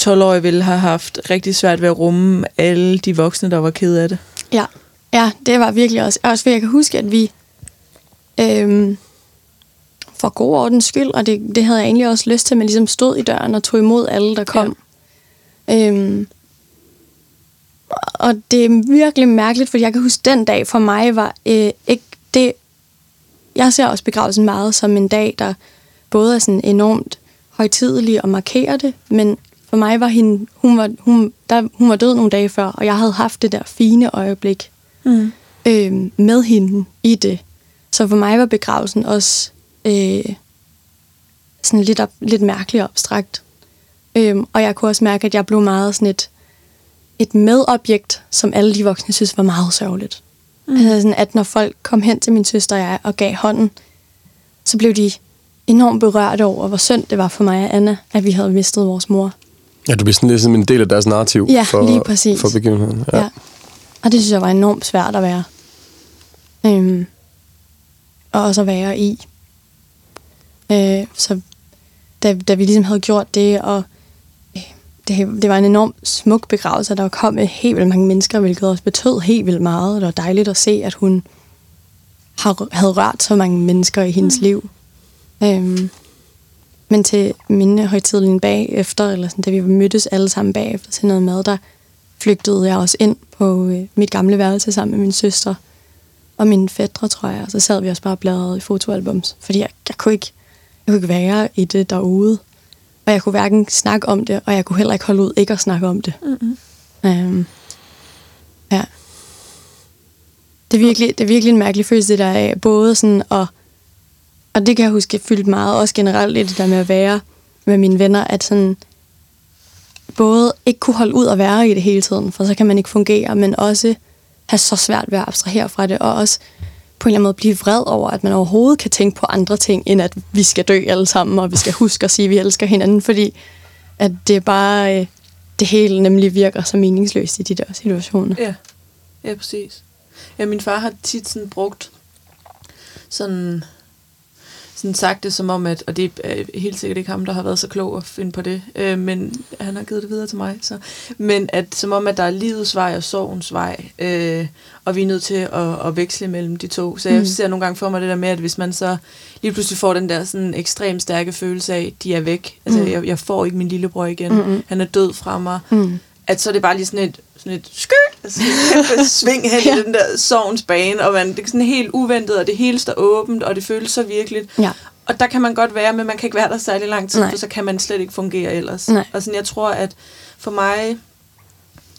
12-årig ville have haft rigtig svært ved at rumme alle de voksne, der var ked af det. Ja, ja det var virkelig også. Også fordi jeg kan huske, at vi øhm, for god ordens skyld, og det, det havde jeg egentlig også lyst til, men ligesom stod i døren og tog imod alle, der kom. Ja. Øhm, og det er virkelig mærkeligt, fordi jeg kan huske, den dag for mig var øh, ikke det... Jeg ser også begravelsen meget som en dag, der både er sådan enormt højtidelig og markerer det, men for mig var hende, hun var, hun, der, hun var død nogle dage før, og jeg havde haft det der fine øjeblik Mm. øh, med hende i det. Så for mig var begravelsen også øh, sådan lidt, op, lidt mærkeligt og abstrakt. Øhm, og jeg kunne også mærke, at jeg blev meget sådan et, et medobjekt, som alle de voksne synes var meget sørgeligt. Mm. Altså sådan, at når folk kom hen til min søster og jeg og gav hånden, så blev de enormt berørte over, hvor synd det var for mig og Anna, at vi havde mistet vores mor. Ja, du bliver sådan lidt som en del af deres narrativ Ja, for, lige præcis. for begivenheden. Ja. ja. Og det synes jeg var enormt svært at være. Øhm, og også at være i. Øh, så da, da vi ligesom havde gjort det, og øh, det, det var en enormt smuk begravelse, og der kom med helt vildt mange mennesker, hvilket også betød helt vildt meget. Det var dejligt at se, at hun har, havde rørt så mange mennesker i hendes mm. liv. Øhm, men til mine højtidlige bagefter, eller sådan, da vi mødtes alle sammen bagefter til noget mad, der flygtede jeg også ind på øh, mit gamle værelse sammen med min søster og mine fædre, tror jeg. Og så sad vi også bare og bladrede i fotoalbums, fordi jeg, jeg, kunne ikke, jeg kunne ikke være i det derude. Og jeg kunne hverken snakke om det, og jeg kunne heller ikke holde ud ikke at snakke om det. Mm-hmm. Øhm, ja. Det er, virkelig, det er virkelig en mærkelig følelse, det der af både sådan at, og det kan jeg huske fyldt meget, også generelt i det der med at være med mine venner, at sådan, både ikke kunne holde ud at være i det hele tiden, for så kan man ikke fungere, men også have så svært ved at abstrahere fra det, og også på en eller anden måde blive vred over, at man overhovedet kan tænke på andre ting, end at vi skal dø alle sammen, og vi skal huske at sige, at vi elsker hinanden, fordi at det bare, øh, det hele nemlig virker så meningsløst i de der situationer. Ja, ja præcis. Ja, min far har tit sådan brugt sådan, sådan sagt det som om, at, og det er helt sikkert ikke ham, der har været så klog at finde på det, øh, men han har givet det videre til mig, så. men at som om, at der er livets vej og sorgens vej, øh, og vi er nødt til at, at veksle mellem de to. Så jeg Mm. ser nogle gange for mig det der med, at hvis man så lige pludselig får den der sådan ekstremt stærke følelse af, de er væk, altså Mm. jeg, jeg får ikke min lillebror igen, Mm-mm. han er død fra mig, Mm. at så er det bare lige sådan et, sådan et skyt, altså et *laughs* sving hen Ja. i den der sovens bane, og man, det er sådan helt uventet, og det hele står åbent, og det føles så virkeligt. Ja. Og der kan man godt være, men man kan ikke være der særlig lang tid, Nej. for så kan man slet ikke fungere ellers. Nej. Og sådan, jeg tror, at for mig,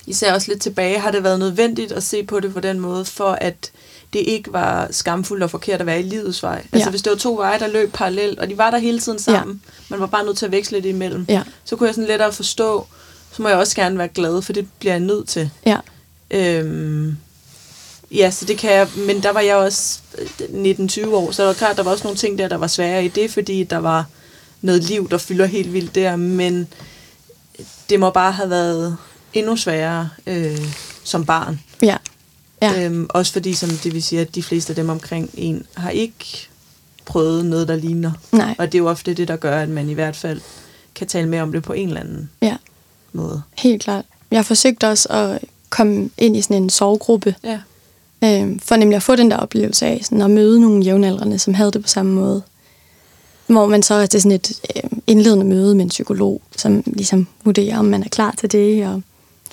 især også lidt tilbage, har det været nødvendigt at se på det på den måde, for at det ikke var skamfuldt og forkert at være i livets vej. Altså Ja. hvis det var to veje, der løb parallelt, og de var der hele tiden sammen, man var bare nødt til at veksle det imellem, Ja. så kunne jeg sådan lettere forstå, så må jeg også gerne være glad, for det bliver jeg nødt til. Ja. Øhm, Ja, så det kan jeg, men der var jeg også øh, 19-20 år, så det var klart, der var også nogle ting der, der var svære i det, fordi der var noget liv, der fylder helt vildt der, men det må bare have været endnu sværere øh, som barn. Ja. ja. Øhm, også fordi, som det vil sige, at de fleste af dem omkring en har ikke prøvet noget, der ligner. Nej. Og det er jo ofte det, der gør, at man i hvert fald kan tale mere om det på en eller anden Ja, måde. helt klart. Jeg forsøgte også at komme ind i sådan en sovegruppe, Ja. øh, for nemlig at få den der oplevelse af sådan at møde nogle jævnaldrende, som havde det på samme måde. Hvor man så er til sådan et øh, indledende møde med en psykolog, som ligesom vurderer, om man er klar til det, og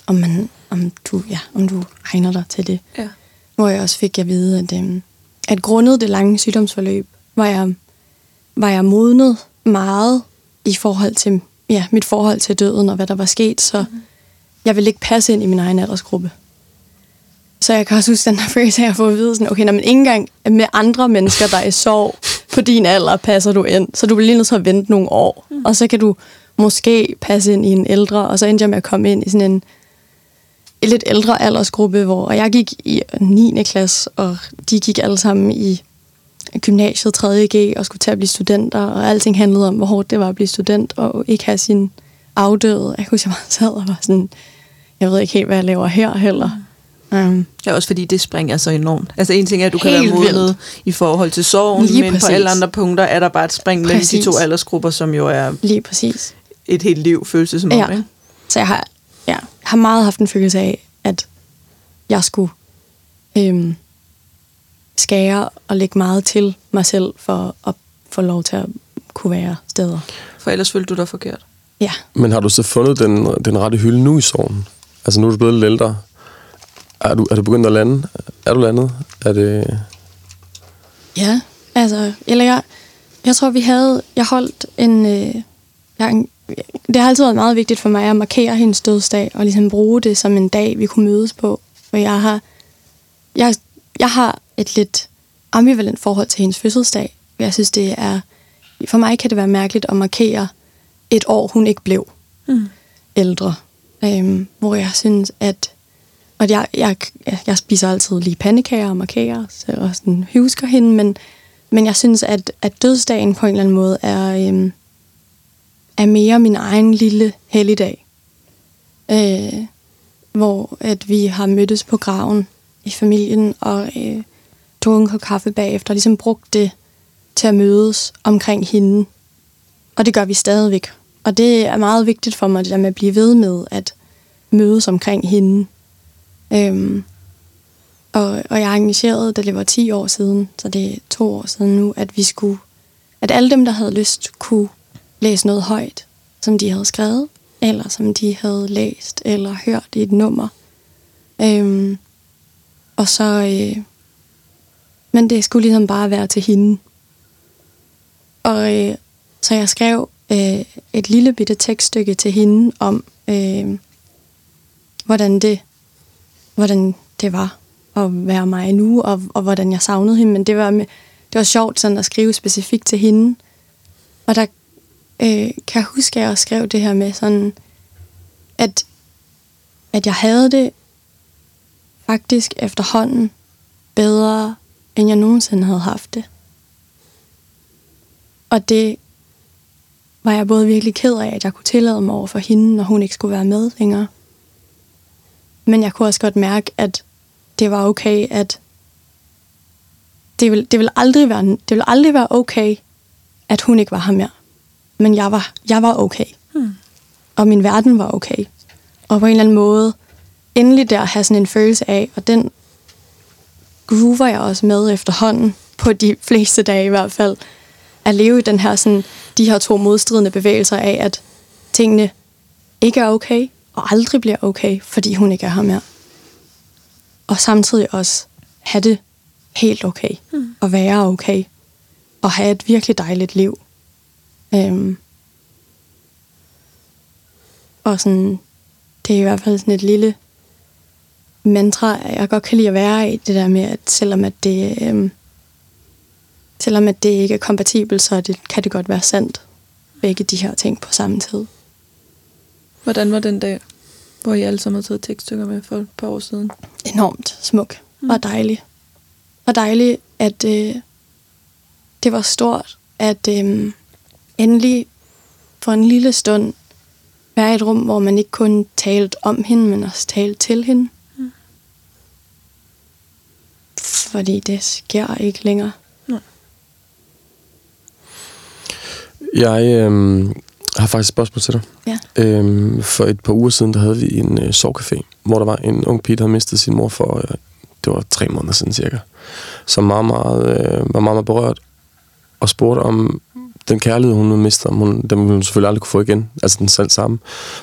om, man, om, du, ja, om du egner dig til det. Ja. Hvor jeg også fik at vide, at, øh, at grundet det lange sygdomsforløb, var jeg, var jeg modnet meget i forhold til ja, mit forhold til døden og hvad der var sket, så mm. jeg ville ikke passe ind i min egen aldersgruppe. Så jeg kan også huske den der følelse af at få at vide, sådan, okay, når man ikke engang med andre mennesker, der er i sorg på din alder, passer du ind. Så du bliver lige nødt til at vente nogle år. Mm. Og så kan du måske passe ind i en ældre, og så endte jeg med at komme ind i sådan en, en lidt ældre aldersgruppe, hvor jeg gik i 9. klasse, og de gik alle sammen i gymnasiet 3.G og skulle til at blive studenter, og alting handlede om, hvor hårdt det var at blive student, og ikke have sin afdøde. Jeg kunne jeg bare sad og var sådan, jeg ved ikke helt, hvad jeg laver her heller. Um, Ja, også fordi det springer så enormt. Altså en ting er, at du kan være modnet vildt. i forhold til sorgen, Lige men præcis. på alle andre punkter er der bare et spring mellem de to aldersgrupper, som jo er lige præcis. et helt liv, føles det som om. Ja. Ikke? Så jeg har, ja, har meget haft en følelse af, at jeg skulle øhm, skære og lægge meget til mig selv, for at få lov til at kunne være steder. For ellers følte du dig forkert. Ja, Men har du så fundet den, den rette hylde nu i sorgen? Altså nu er du blevet lidt ældre. Er du, er du begyndt at lande? Er du landet? Er det... Ja, altså, eller jeg, jeg tror, vi havde, jeg holdt en, øh, jeg, det har altid været meget vigtigt for mig at markere hendes dødsdag, og ligesom bruge det som en dag, vi kunne mødes på. Og jeg har, jeg, jeg har et lidt ambivalent forhold til hendes fødselsdag. Jeg synes, det er, for mig kan det være mærkeligt at markere et år, hun ikke blev Mm. ældre. Øhm, hvor jeg synes, at... Og jeg, jeg, jeg spiser altid lige pandekager og markerer, så og sådan husker hende, men, men jeg synes, at, at dødsdagen på en eller anden måde er, øhm, er mere min egen lille helligdag. Øh, hvor at vi har mødtes på graven i familien og øh, tog en kop kaffe bagefter, og ligesom brugte det til at mødes omkring hende. Og det gør vi stadigvæk. Og det er meget vigtigt for mig, det der med at blive ved med at mødes omkring hende. Øhm, og, og jeg engagerede, da det var 10 år siden, så det er to år siden nu, at vi skulle, at alle dem, der havde lyst, kunne læse noget højt, som de havde skrevet, eller som de havde læst, eller hørt i et nummer. Øhm, og så, øh, men det skulle ligesom bare være til hende. Og øh, så jeg skrev øh, et lille bitte tekststykke til hende om, øh, hvordan det, hvordan det var at være mig nu, og, og hvordan jeg savnede hende. Men det var, med, det var sjovt sådan at skrive specifikt til hende. Og der øh, kan jeg huske, at jeg også skrev det her med sådan, at, at jeg havde det faktisk efterhånden bedre, end jeg nogensinde havde haft det. Og det var jeg både virkelig ked af, at jeg kunne tillade mig over for hende, når hun ikke skulle være med længere. Men jeg kunne også godt mærke, at det var okay, at det vil, det vil, aldrig, være, det vil aldrig være okay, at hun ikke var her mere. Men jeg var, jeg var okay. Hmm. Og min verden var okay. Og på en eller anden måde, endelig der have sådan en følelse af, og den groover jeg også med efterhånden, på de fleste dage i hvert fald, at leve i den her sådan, de her to modstridende bevægelser af, at tingene ikke er okay, og aldrig bliver okay, fordi hun ikke er her mere. Og samtidig også have det helt okay, Mm. og være okay, og have et virkelig dejligt liv. Øhm. Og sådan, det er i hvert fald sådan et lille mantra, jeg godt kan lide at være i, det der med, at selvom at det, øhm, selvom at det ikke er kompatibelt, så det, kan det godt være sandt, begge de her ting på samme tid. Hvordan var den dag, hvor I alle sammen havde taget tekststykker med for et par år siden? Enormt smuk. var dejlig. Og dejlig, at øh, det var stort, at øh, endelig for en lille stund være i et rum, hvor man ikke kun talte om hende, men også talte til hende. Mm. Fordi det sker ikke længere. Jeg øh, har faktisk et spørgsmål til dig. Ja. Øh, for et par uger siden, der havde vi en øh, sovcafé, hvor der var en ung pige, der havde mistet sin mor for, øh, det var tre måneder siden cirka, som meget, meget, øh, var meget, meget berørt og spurgte om den kærlighed, hun havde mistet, om hun, den ville hun selvfølgelig aldrig kunne få igen, altså den selv samme,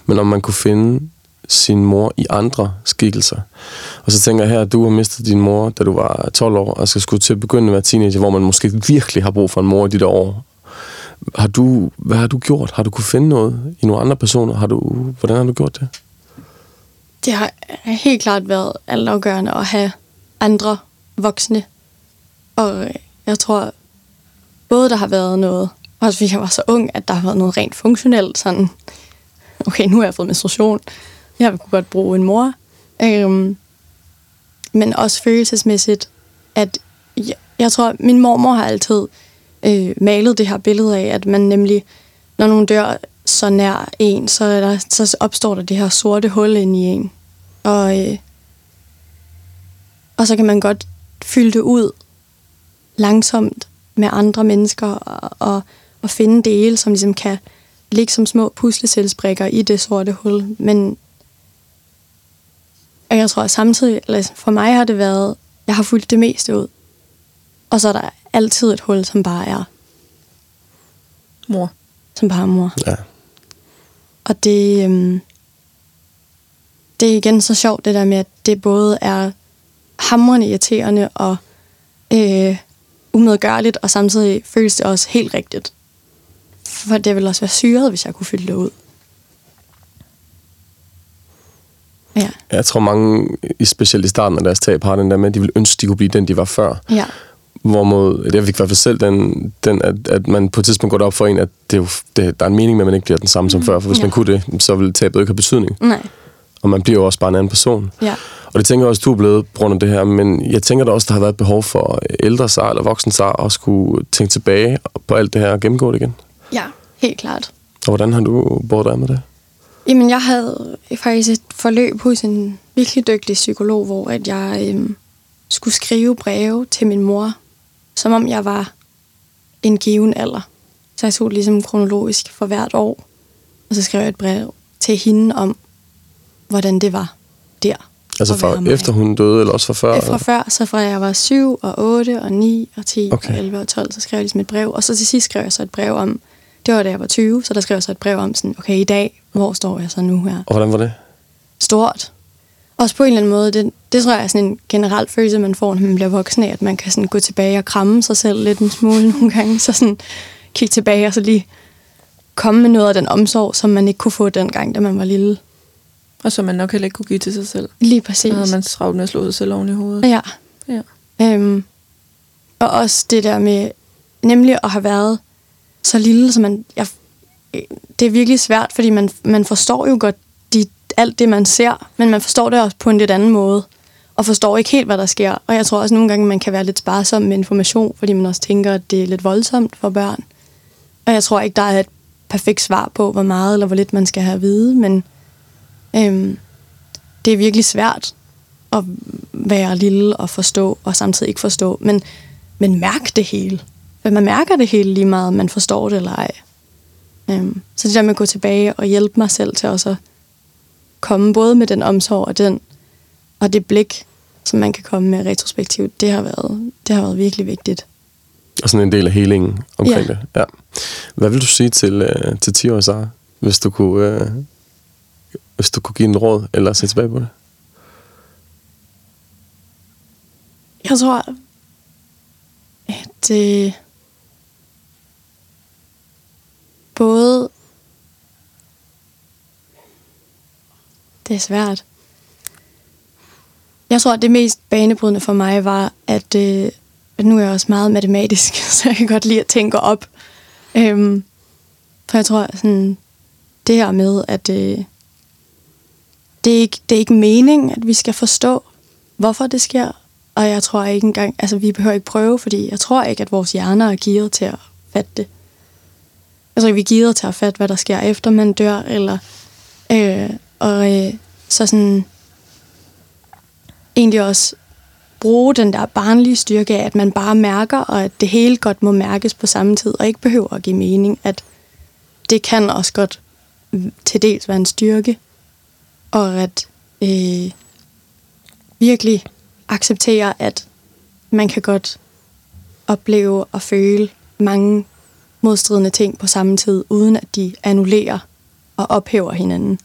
men om man kunne finde sin mor i andre skikkelser. Og så tænker jeg her, at du har mistet din mor, da du var 12 år, og skal skulle til at begynde at være teenager, hvor man måske virkelig har brug for en mor i de der år. Har du, hvad har du gjort? Har du kunne finde noget i nogle andre personer? Har du, hvordan har du gjort det? Det har helt klart været altafgørende at have andre voksne. Og jeg tror, både der har været noget, også fordi jeg var så ung, at der har været noget rent funktionelt, sådan, okay, nu har jeg fået menstruation, jeg kunne godt bruge en mor. Øhm, men også følelsesmæssigt, at jeg, jeg tror, min mormor har altid øh, malet det her billede af, at man nemlig, når nogen dør så nær en, så, der, så opstår der det her sorte hul ind i en. Og, øh, og så kan man godt fylde det ud langsomt med andre mennesker og, og, og finde dele, som ligesom kan ligge som små puslespilsbrikker i det sorte hul. Men og jeg tror at samtidig, eller for mig har det været, jeg har fulgt det meste ud. Og så er der altid et hul, som bare er Mor. som bare er mor. Ja. Og det, øhm, det er igen så sjovt, det der med, at det både er hamrende irriterende og øh, umedgørligt, og samtidig føles det også helt rigtigt. For det ville også være syret, hvis jeg kunne fylde det ud. Ja, Jeg tror mange, i specielt i starten af deres tab, har den der med, at de vil ønske, de kunne blive den, de var før. ja, Hvorimod, jeg fik i hvert fald selv den, den at, at man på et tidspunkt går op for en, at det er jo, det, der er en mening med, at man ikke bliver den samme som før. For hvis Ja. man kunne det, så ville tabet ikke have betydning. nej, Og man bliver jo også bare en anden person. ja. Og det tænker jeg også, du er blevet på grund af det her. Men jeg tænker da også, der har været et behov for ældre sig eller voksen sig at skulle tænke tilbage på alt det her og gennemgå det igen. Ja, helt klart. Og hvordan har du båret dig med det? Jamen, jeg havde faktisk et forløb hos en virkelig dygtig psykolog, hvor at jeg øhm, skulle skrive breve til min mor, som om jeg var en given alder. Så jeg tog ligesom kronologisk for hvert år, og så skrev jeg et brev til hende om, hvordan det var der. Altså fra efter hun døde, eller også fra før? Fra før, så fra jeg var 7 og 8 og 9 og 10 Okay. okay. og 11 og 12, så skrev jeg ligesom et brev. Og så til sidst skrev jeg så et brev om, det var da jeg var 20, så der skrev jeg så et brev om sådan, okay, i dag, hvor står jeg så nu her? Og hvordan var det? stort. Også på en eller anden måde, det, det tror jeg er sådan en generel følelse, man får, når man bliver voksen af, at man kan sådan gå tilbage og kramme sig selv lidt en smule *laughs* nogle gange, så sådan kigge tilbage og så lige komme med noget af den omsorg, som man ikke kunne få dengang, da man var lille. Og som man nok heller ikke kunne give til sig selv. Lige præcis. Så havde man travlt med at slå sig selv oven i hovedet. Ja. Ja. Øhm, og også det der med nemlig at have været så lille, så man... Jeg, det er virkelig svært, fordi man, man forstår jo godt de, alt det, man ser, men man forstår det også på en lidt anden måde, og forstår ikke helt, hvad der sker. Og jeg tror også nogle gange, man kan være lidt sparsom med information, fordi man også tænker, at det er lidt voldsomt for børn. Og jeg tror ikke, der er et perfekt svar på, hvor meget eller hvor lidt man skal have at vide, men øhm, det er virkelig svært at være lille og forstå, og samtidig ikke forstå, men, men mærk det hele. For man mærker det hele lige meget, om man forstår det eller ej. Øhm, så det der med at gå tilbage og hjælpe mig selv til også at komme både med den omsorg og, den, og det blik, som man kan komme med retrospektivt, det har været, det har været virkelig vigtigt. Og sådan en del af helingen omkring Ja. det. Ja. Hvad vil du sige til, øh, til 10 år, Sara, hvis du kunne, øh, hvis du kunne give en råd, eller se tilbage på det? Jeg tror, at øh, både... Det er svært. Jeg tror, at det mest banebrydende for mig var, at, øh, nu er jeg også meget matematisk, *laughs* så jeg kan godt lide at tænke op. Øhm, for jeg tror, sådan, det her med, at øh, det, er ikke, det er ikke mening, at vi skal forstå, hvorfor det sker, og jeg tror ikke engang, altså vi behøver ikke prøve, fordi jeg tror ikke, at vores hjerner er gearet til at fatte det altså vi gider tage til at hvad der sker efter man dør, eller øh, og øh, så sådan egentlig også bruge den der barnlige styrke af, at man bare mærker, og at det hele godt må mærkes på samme tid, og ikke behøver at give mening, at det kan også godt til dels være en styrke, og at øh, virkelig acceptere, at man kan godt opleve og føle mange modstridende ting på samme tid, uden at de annullerer og ophæver hinanden.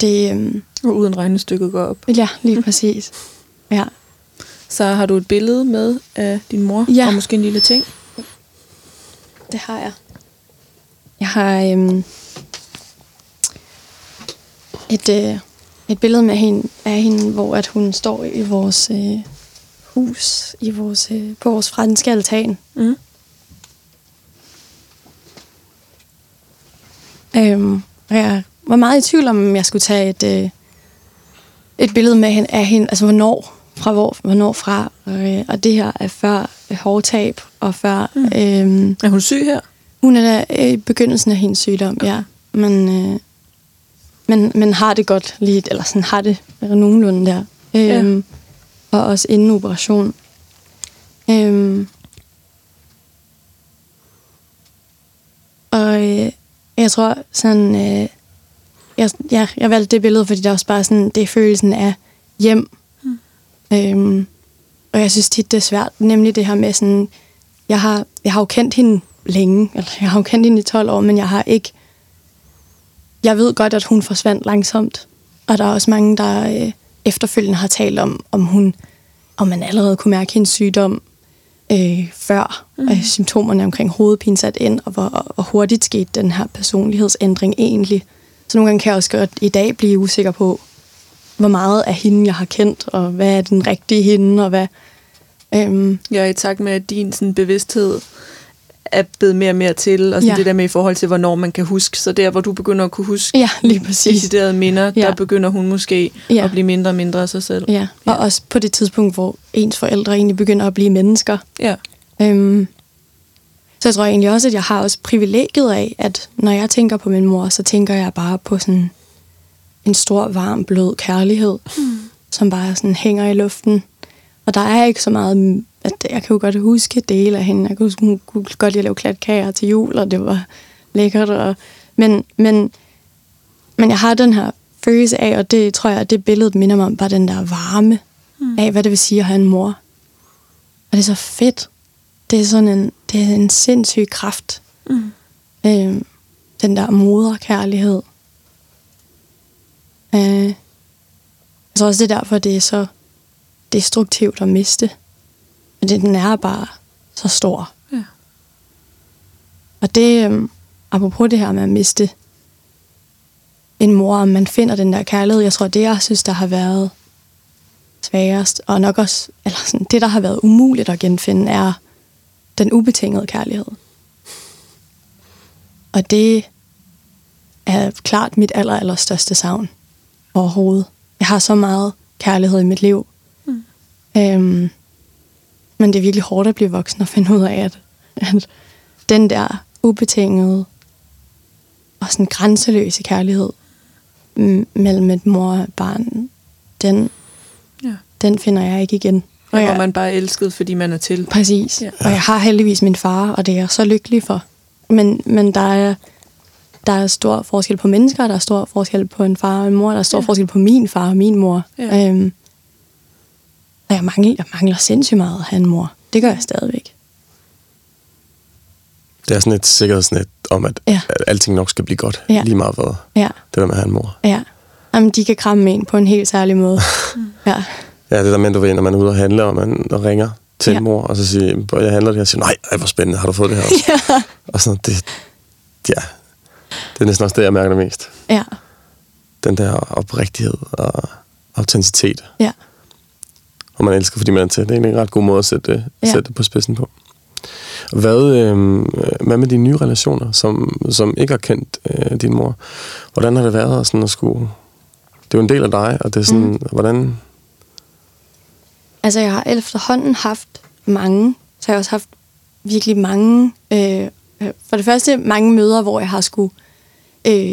Det, øhm, Og uden regnestykket går op. ja, lige *laughs* præcis. Ja. Så har du et billede med af din mor, Ja. og måske en lille ting. Det har jeg. Jeg har øhm, et, øh, et billede med hende, af hende, hvor at hun står i vores øh, hus, i vores, øh, på vores franske altan. Mm. Øhm, og jeg var meget i tvivl om, om jeg skulle tage et, øh, et billede med hende, af hende, altså hvornår fra, hvor, hvornår fra. Og, øh, og det her er før øh, hårtab, og før... Mm. Øh, Er hun syg her? hun er øh, i begyndelsen af hendes sygdom, ja. Men, øh, men, men har det godt lige, eller sådan har det nogenlunde der. Øhm, ja. Og også inden operation. Øhm, og øh, jeg tror sådan, øh, jeg, ja, jeg valgte det billede, fordi det er også bare sådan, det er følelsen af hjem. Mm. Øhm, og jeg synes tit, det er svært, nemlig det her med sådan, jeg har, jeg har jo kendt hende længe, eller jeg har jo kendt hende i 12 år, men jeg har ikke, jeg ved godt, at hun forsvandt langsomt, og der er også mange, der øh, efterfølgende har talt om, om hun, om man allerede kunne mærke hendes sygdom, øh, før mm. øh, symptomerne omkring hovedpine sat ind, og hvor, hvor hurtigt skete den her personlighedsændring egentlig. Så nogle gange kan jeg også godt i dag blive usikker på, hvor meget af hende, jeg har kendt, og hvad er den rigtige hende, og hvad... Øhm, Jeg er i takt med, at din sådan, bevidsthed er blevet mere og mere til, og sådan Ja. det der med i forhold til, hvornår man kan huske. Så der, hvor du begynder at kunne huske ja, lige præcis. deciderede minder, Ja. der begynder hun måske Ja. at blive mindre og mindre af sig selv. Ja, og også på det tidspunkt, hvor ens forældre egentlig begynder at blive mennesker. Ja. Øhm, så jeg tror egentlig også, at jeg har også privilegiet af, at når jeg tænker på min mor, så tænker jeg bare på sådan en stor, varm, blød kærlighed, mm. som bare sådan hænger i luften. Og der er ikke så meget, at jeg kan jo godt huske dele af hende. Jeg kan huske, hun kunne godt lide at lave klatkager til jul, og det var lækkert. Og, men, men, men jeg har den her følelse af, og det tror jeg, at det billede minder mig om, bare den der varme mm. af, hvad det vil sige at have en mor. Og det er så fedt. Det er sådan en, det er en sindssyg kraft. Mm. Øh, den der moderkærlighed. Øh, jeg tror også, det er derfor, det er så destruktivt at miste. Men det, den er bare så stor. Ja. Og det, øh, apropos det her med at miste en mor, om man finder den der kærlighed, jeg tror, det jeg synes, der har været sværest, og nok også, *laughs* eller sådan, det, der har været umuligt at genfinde, er den ubetingede kærlighed. Og det er klart mit aller, aller største savn overhovedet. Jeg har så meget kærlighed i mit liv. Mm. Øhm, men det er virkelig hårdt at blive voksen og finde ud af, at, at den der ubetingede og sådan grænseløse kærlighed mm, mellem et mor og et barn, den, Ja. den finder jeg ikke igen. Og hvor man bare er elsket, fordi man er til. Præcis. Ja. Og jeg har heldigvis min far, og det er jeg så lykkelig for. Men, men der er der er stor forskel på mennesker, der er stor forskel på en far og en mor, der er stor ja. forskel på min far og min mor. Ja. Øhm, og jeg mangler, jeg mangler sindssygt meget at have en mor. Det gør jeg stadigvæk. Det er sådan et sikkerhedsnet om, at, Ja. at alting nok skal blive godt. Ja. Lige meget hvad. Ja, Det der med at have en mor. ja. Jamen, de kan kramme en på en helt særlig måde. *laughs* ja. Ja, det der med, du ved, når man er ude og handle, og man og ringer til ja. En mor, og så siger, "Hvor jeg handler det her, og siger, nej, ej, hvor spændende, har du fået det her også? *laughs* ja. Og sådan, det, ja, det er næsten også det, jeg mærker det mest. Ja. Den der oprigtighed og autenticitet, Ja. Og man elsker, fordi man er til. Det er egentlig en ret god måde at sætte, det- Ja. sætte det på spidsen på. Hvad, øh, hvad med dine nye relationer, som, som ikke har kendt øh, din mor? Hvordan har det været sådan at skulle... Det er jo en del af dig, og det er sådan, mm. hvordan... Altså, jeg har efterhånden haft mange, så har jeg også haft virkelig mange, øh, for det første mange møder, hvor jeg har skulle øh,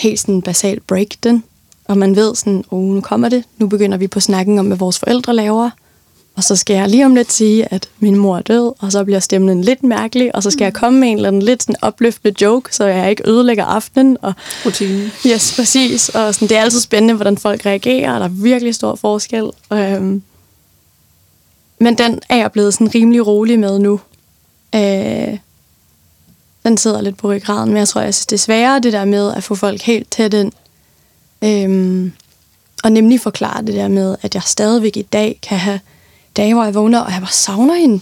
helt sådan basalt break den, og man ved sådan, oh, nu kommer det, nu begynder vi på snakken om, hvad vores forældre laver, og så skal jeg lige om lidt sige, at min mor er død, og så bliver stemmen lidt mærkelig, og så skal jeg komme med en eller anden lidt sådan opløftende joke, så jeg ikke ødelægger aftenen. Og, Rutinen. Yes, præcis. Og sådan, det er altid spændende, hvordan folk reagerer, og der er virkelig stor forskel. Øhm, men den er jeg blevet sådan rimelig rolig med nu. Øh, den sidder lidt på ryggraden, men jeg tror, jeg synes, det er sværere det der med at få folk helt tæt ind. Øhm, og nemlig forklare det der med, at jeg stadigvæk i dag kan have dage, hvor jeg vågner, og jeg bare savner hende.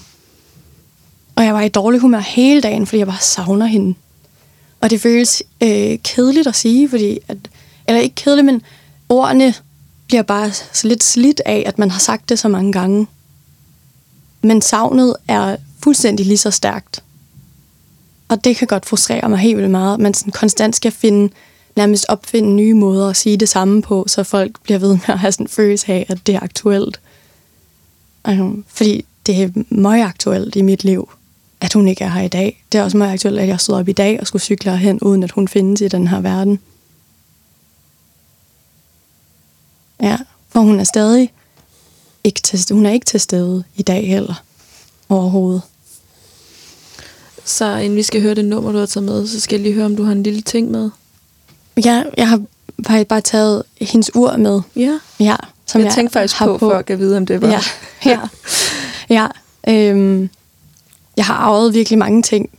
Og jeg var i dårlig humør hele dagen, fordi jeg bare savner hende. Og det føles øh, kedeligt at sige, fordi at, eller ikke kedeligt, men ordene bliver bare så lidt slidt af, at man har sagt det så mange gange. Men savnet er fuldstændig lige så stærkt. Og det kan godt frustrere mig helt vildt meget, at man sådan konstant skal finde, nærmest opfinde nye måder at sige det samme på, så folk bliver ved med at have sådan en følelse af, at det er aktuelt. Um, fordi det er meget aktuelt i mit liv, at hun ikke er her i dag. Det er også meget aktuelt, at jeg stod op i dag og skulle cykle hen, uden at hun findes i den her verden. Ja, for hun er stadig ikke til, hun er ikke til stede i dag heller overhovedet. Så inden vi skal høre det nummer, du har taget med, så skal jeg lige høre, om du har en lille ting med. Ja, jeg har faktisk bare taget hendes ur med. Ja. Ja, Som jeg, jeg tænkte faktisk på, på, for at vide, om det var. Ja, *laughs* ja, ja. Øhm, jeg har arvet virkelig mange ting.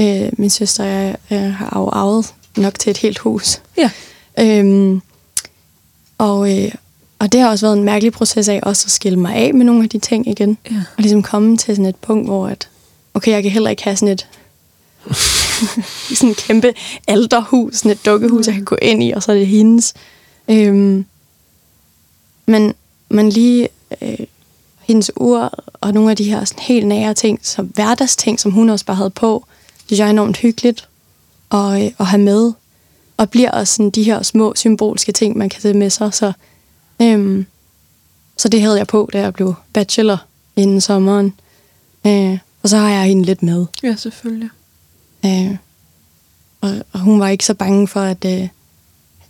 Øh, min søster jeg, jeg har arvet nok til et helt hus. Ja. Øhm, og, øh, og det har også været en mærkelig proces af også at skille mig af med nogle af de ting igen. Ja. Og ligesom komme til sådan et punkt, hvor at, okay, jeg kan heller ikke have sådan et *laughs* sådan et kæmpe alderhus, sådan et dukkehus, jeg kan gå ind i, og så er det hendes. Øhm, men, men lige øh, hendes ur og nogle af de her sådan helt nære ting, så hverdagsting, som hun også bare havde på, synes jeg er enormt hyggeligt at, øh, at have med. Og bliver også sådan de her små symbolske ting, man kan tage med sig. Så, øhm, så det havde jeg på, da jeg blev bachelor inden sommeren. Øh, og så har jeg hende lidt med. Ja, selvfølgelig. Øh, og, og hun var ikke så bange for, at øh,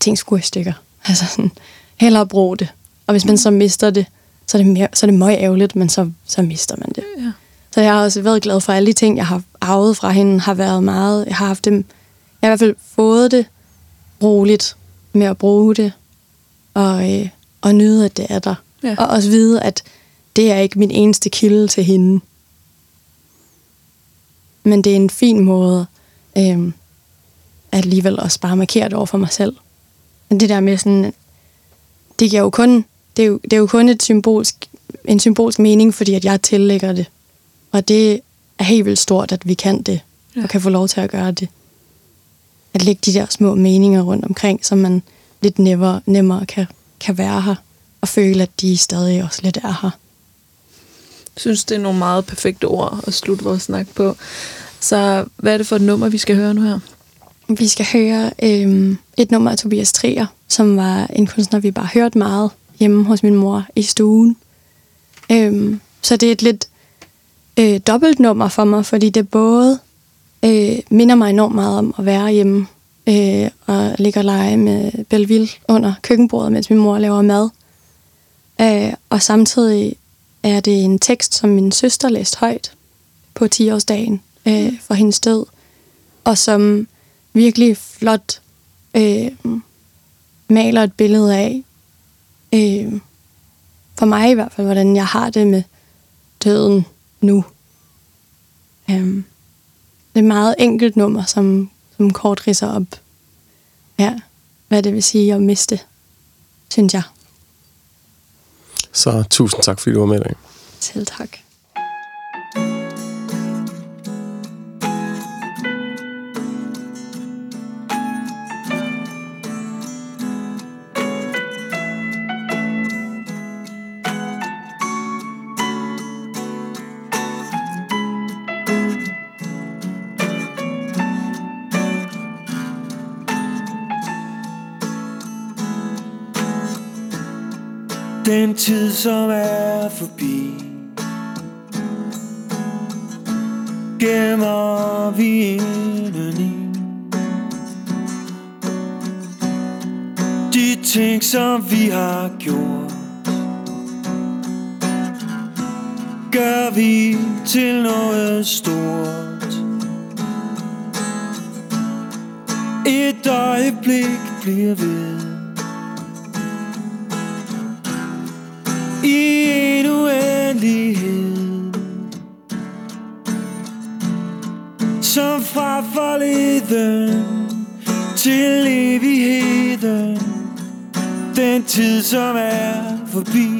ting skulle i stykker. Altså sådan, hellere bruge det. Og hvis man så mister det, så er det, mere, så er det meget ærgerligt, men så, så mister man det. Ja. Så jeg har også været glad for alle de ting, jeg har arvet fra hende, har været meget, jeg har haft dem, jeg har i hvert fald fået det roligt med at bruge det, og, øh, og nyde, at det er der. Ja. Og også vide, at det er ikke min eneste kilde til hende. Men det er en fin måde øh, at alligevel også bare markere det over for mig selv. Men det der med sådan, det giver jo kun, det er jo, det er jo kun et symbolsk, en symbolsk mening, fordi at jeg tillægger det. Og det er helt vildt stort, at vi kan det, ja. og kan få lov til at gøre det. At lægge de der små meninger rundt omkring, så man lidt nemmere, nemmere kan, kan være her, og føle, at de stadig også lidt er her. Synes, det er nogle meget perfekte ord at slutte vores snak på. Så hvad er det for et nummer, vi skal høre nu her? Vi skal høre øh, et nummer af Tobias Trier, som var en kunstner, vi bare hørte meget hjemme hos min mor i stuen. Øh, så det er et lidt øh, dobbelt nummer for mig, fordi det både øh, minder mig enormt meget om at være hjemme øh, og ligge og lege med Belleville under køkkenbordet, mens min mor laver mad. Øh, og samtidig er det en tekst, som min søster læste højt på 10-årsdagen øh, for hendes død, og som virkelig flot øh, maler et billede af, øh, for mig i hvert fald, hvordan jeg har det med døden nu. Øh, det er et meget enkelt nummer, som, som kort ridser op, ja, hvad det vil sige at miste, synes jeg. Så tusind tak, fordi du var med i dag. Selv tak. Tid som er forbi. Gemmer vi indeni. De ting som vi har gjort Gør vi til noget stort. Et øjeblik bliver ved. Forleden Til evigheden. Den tid som er forbi.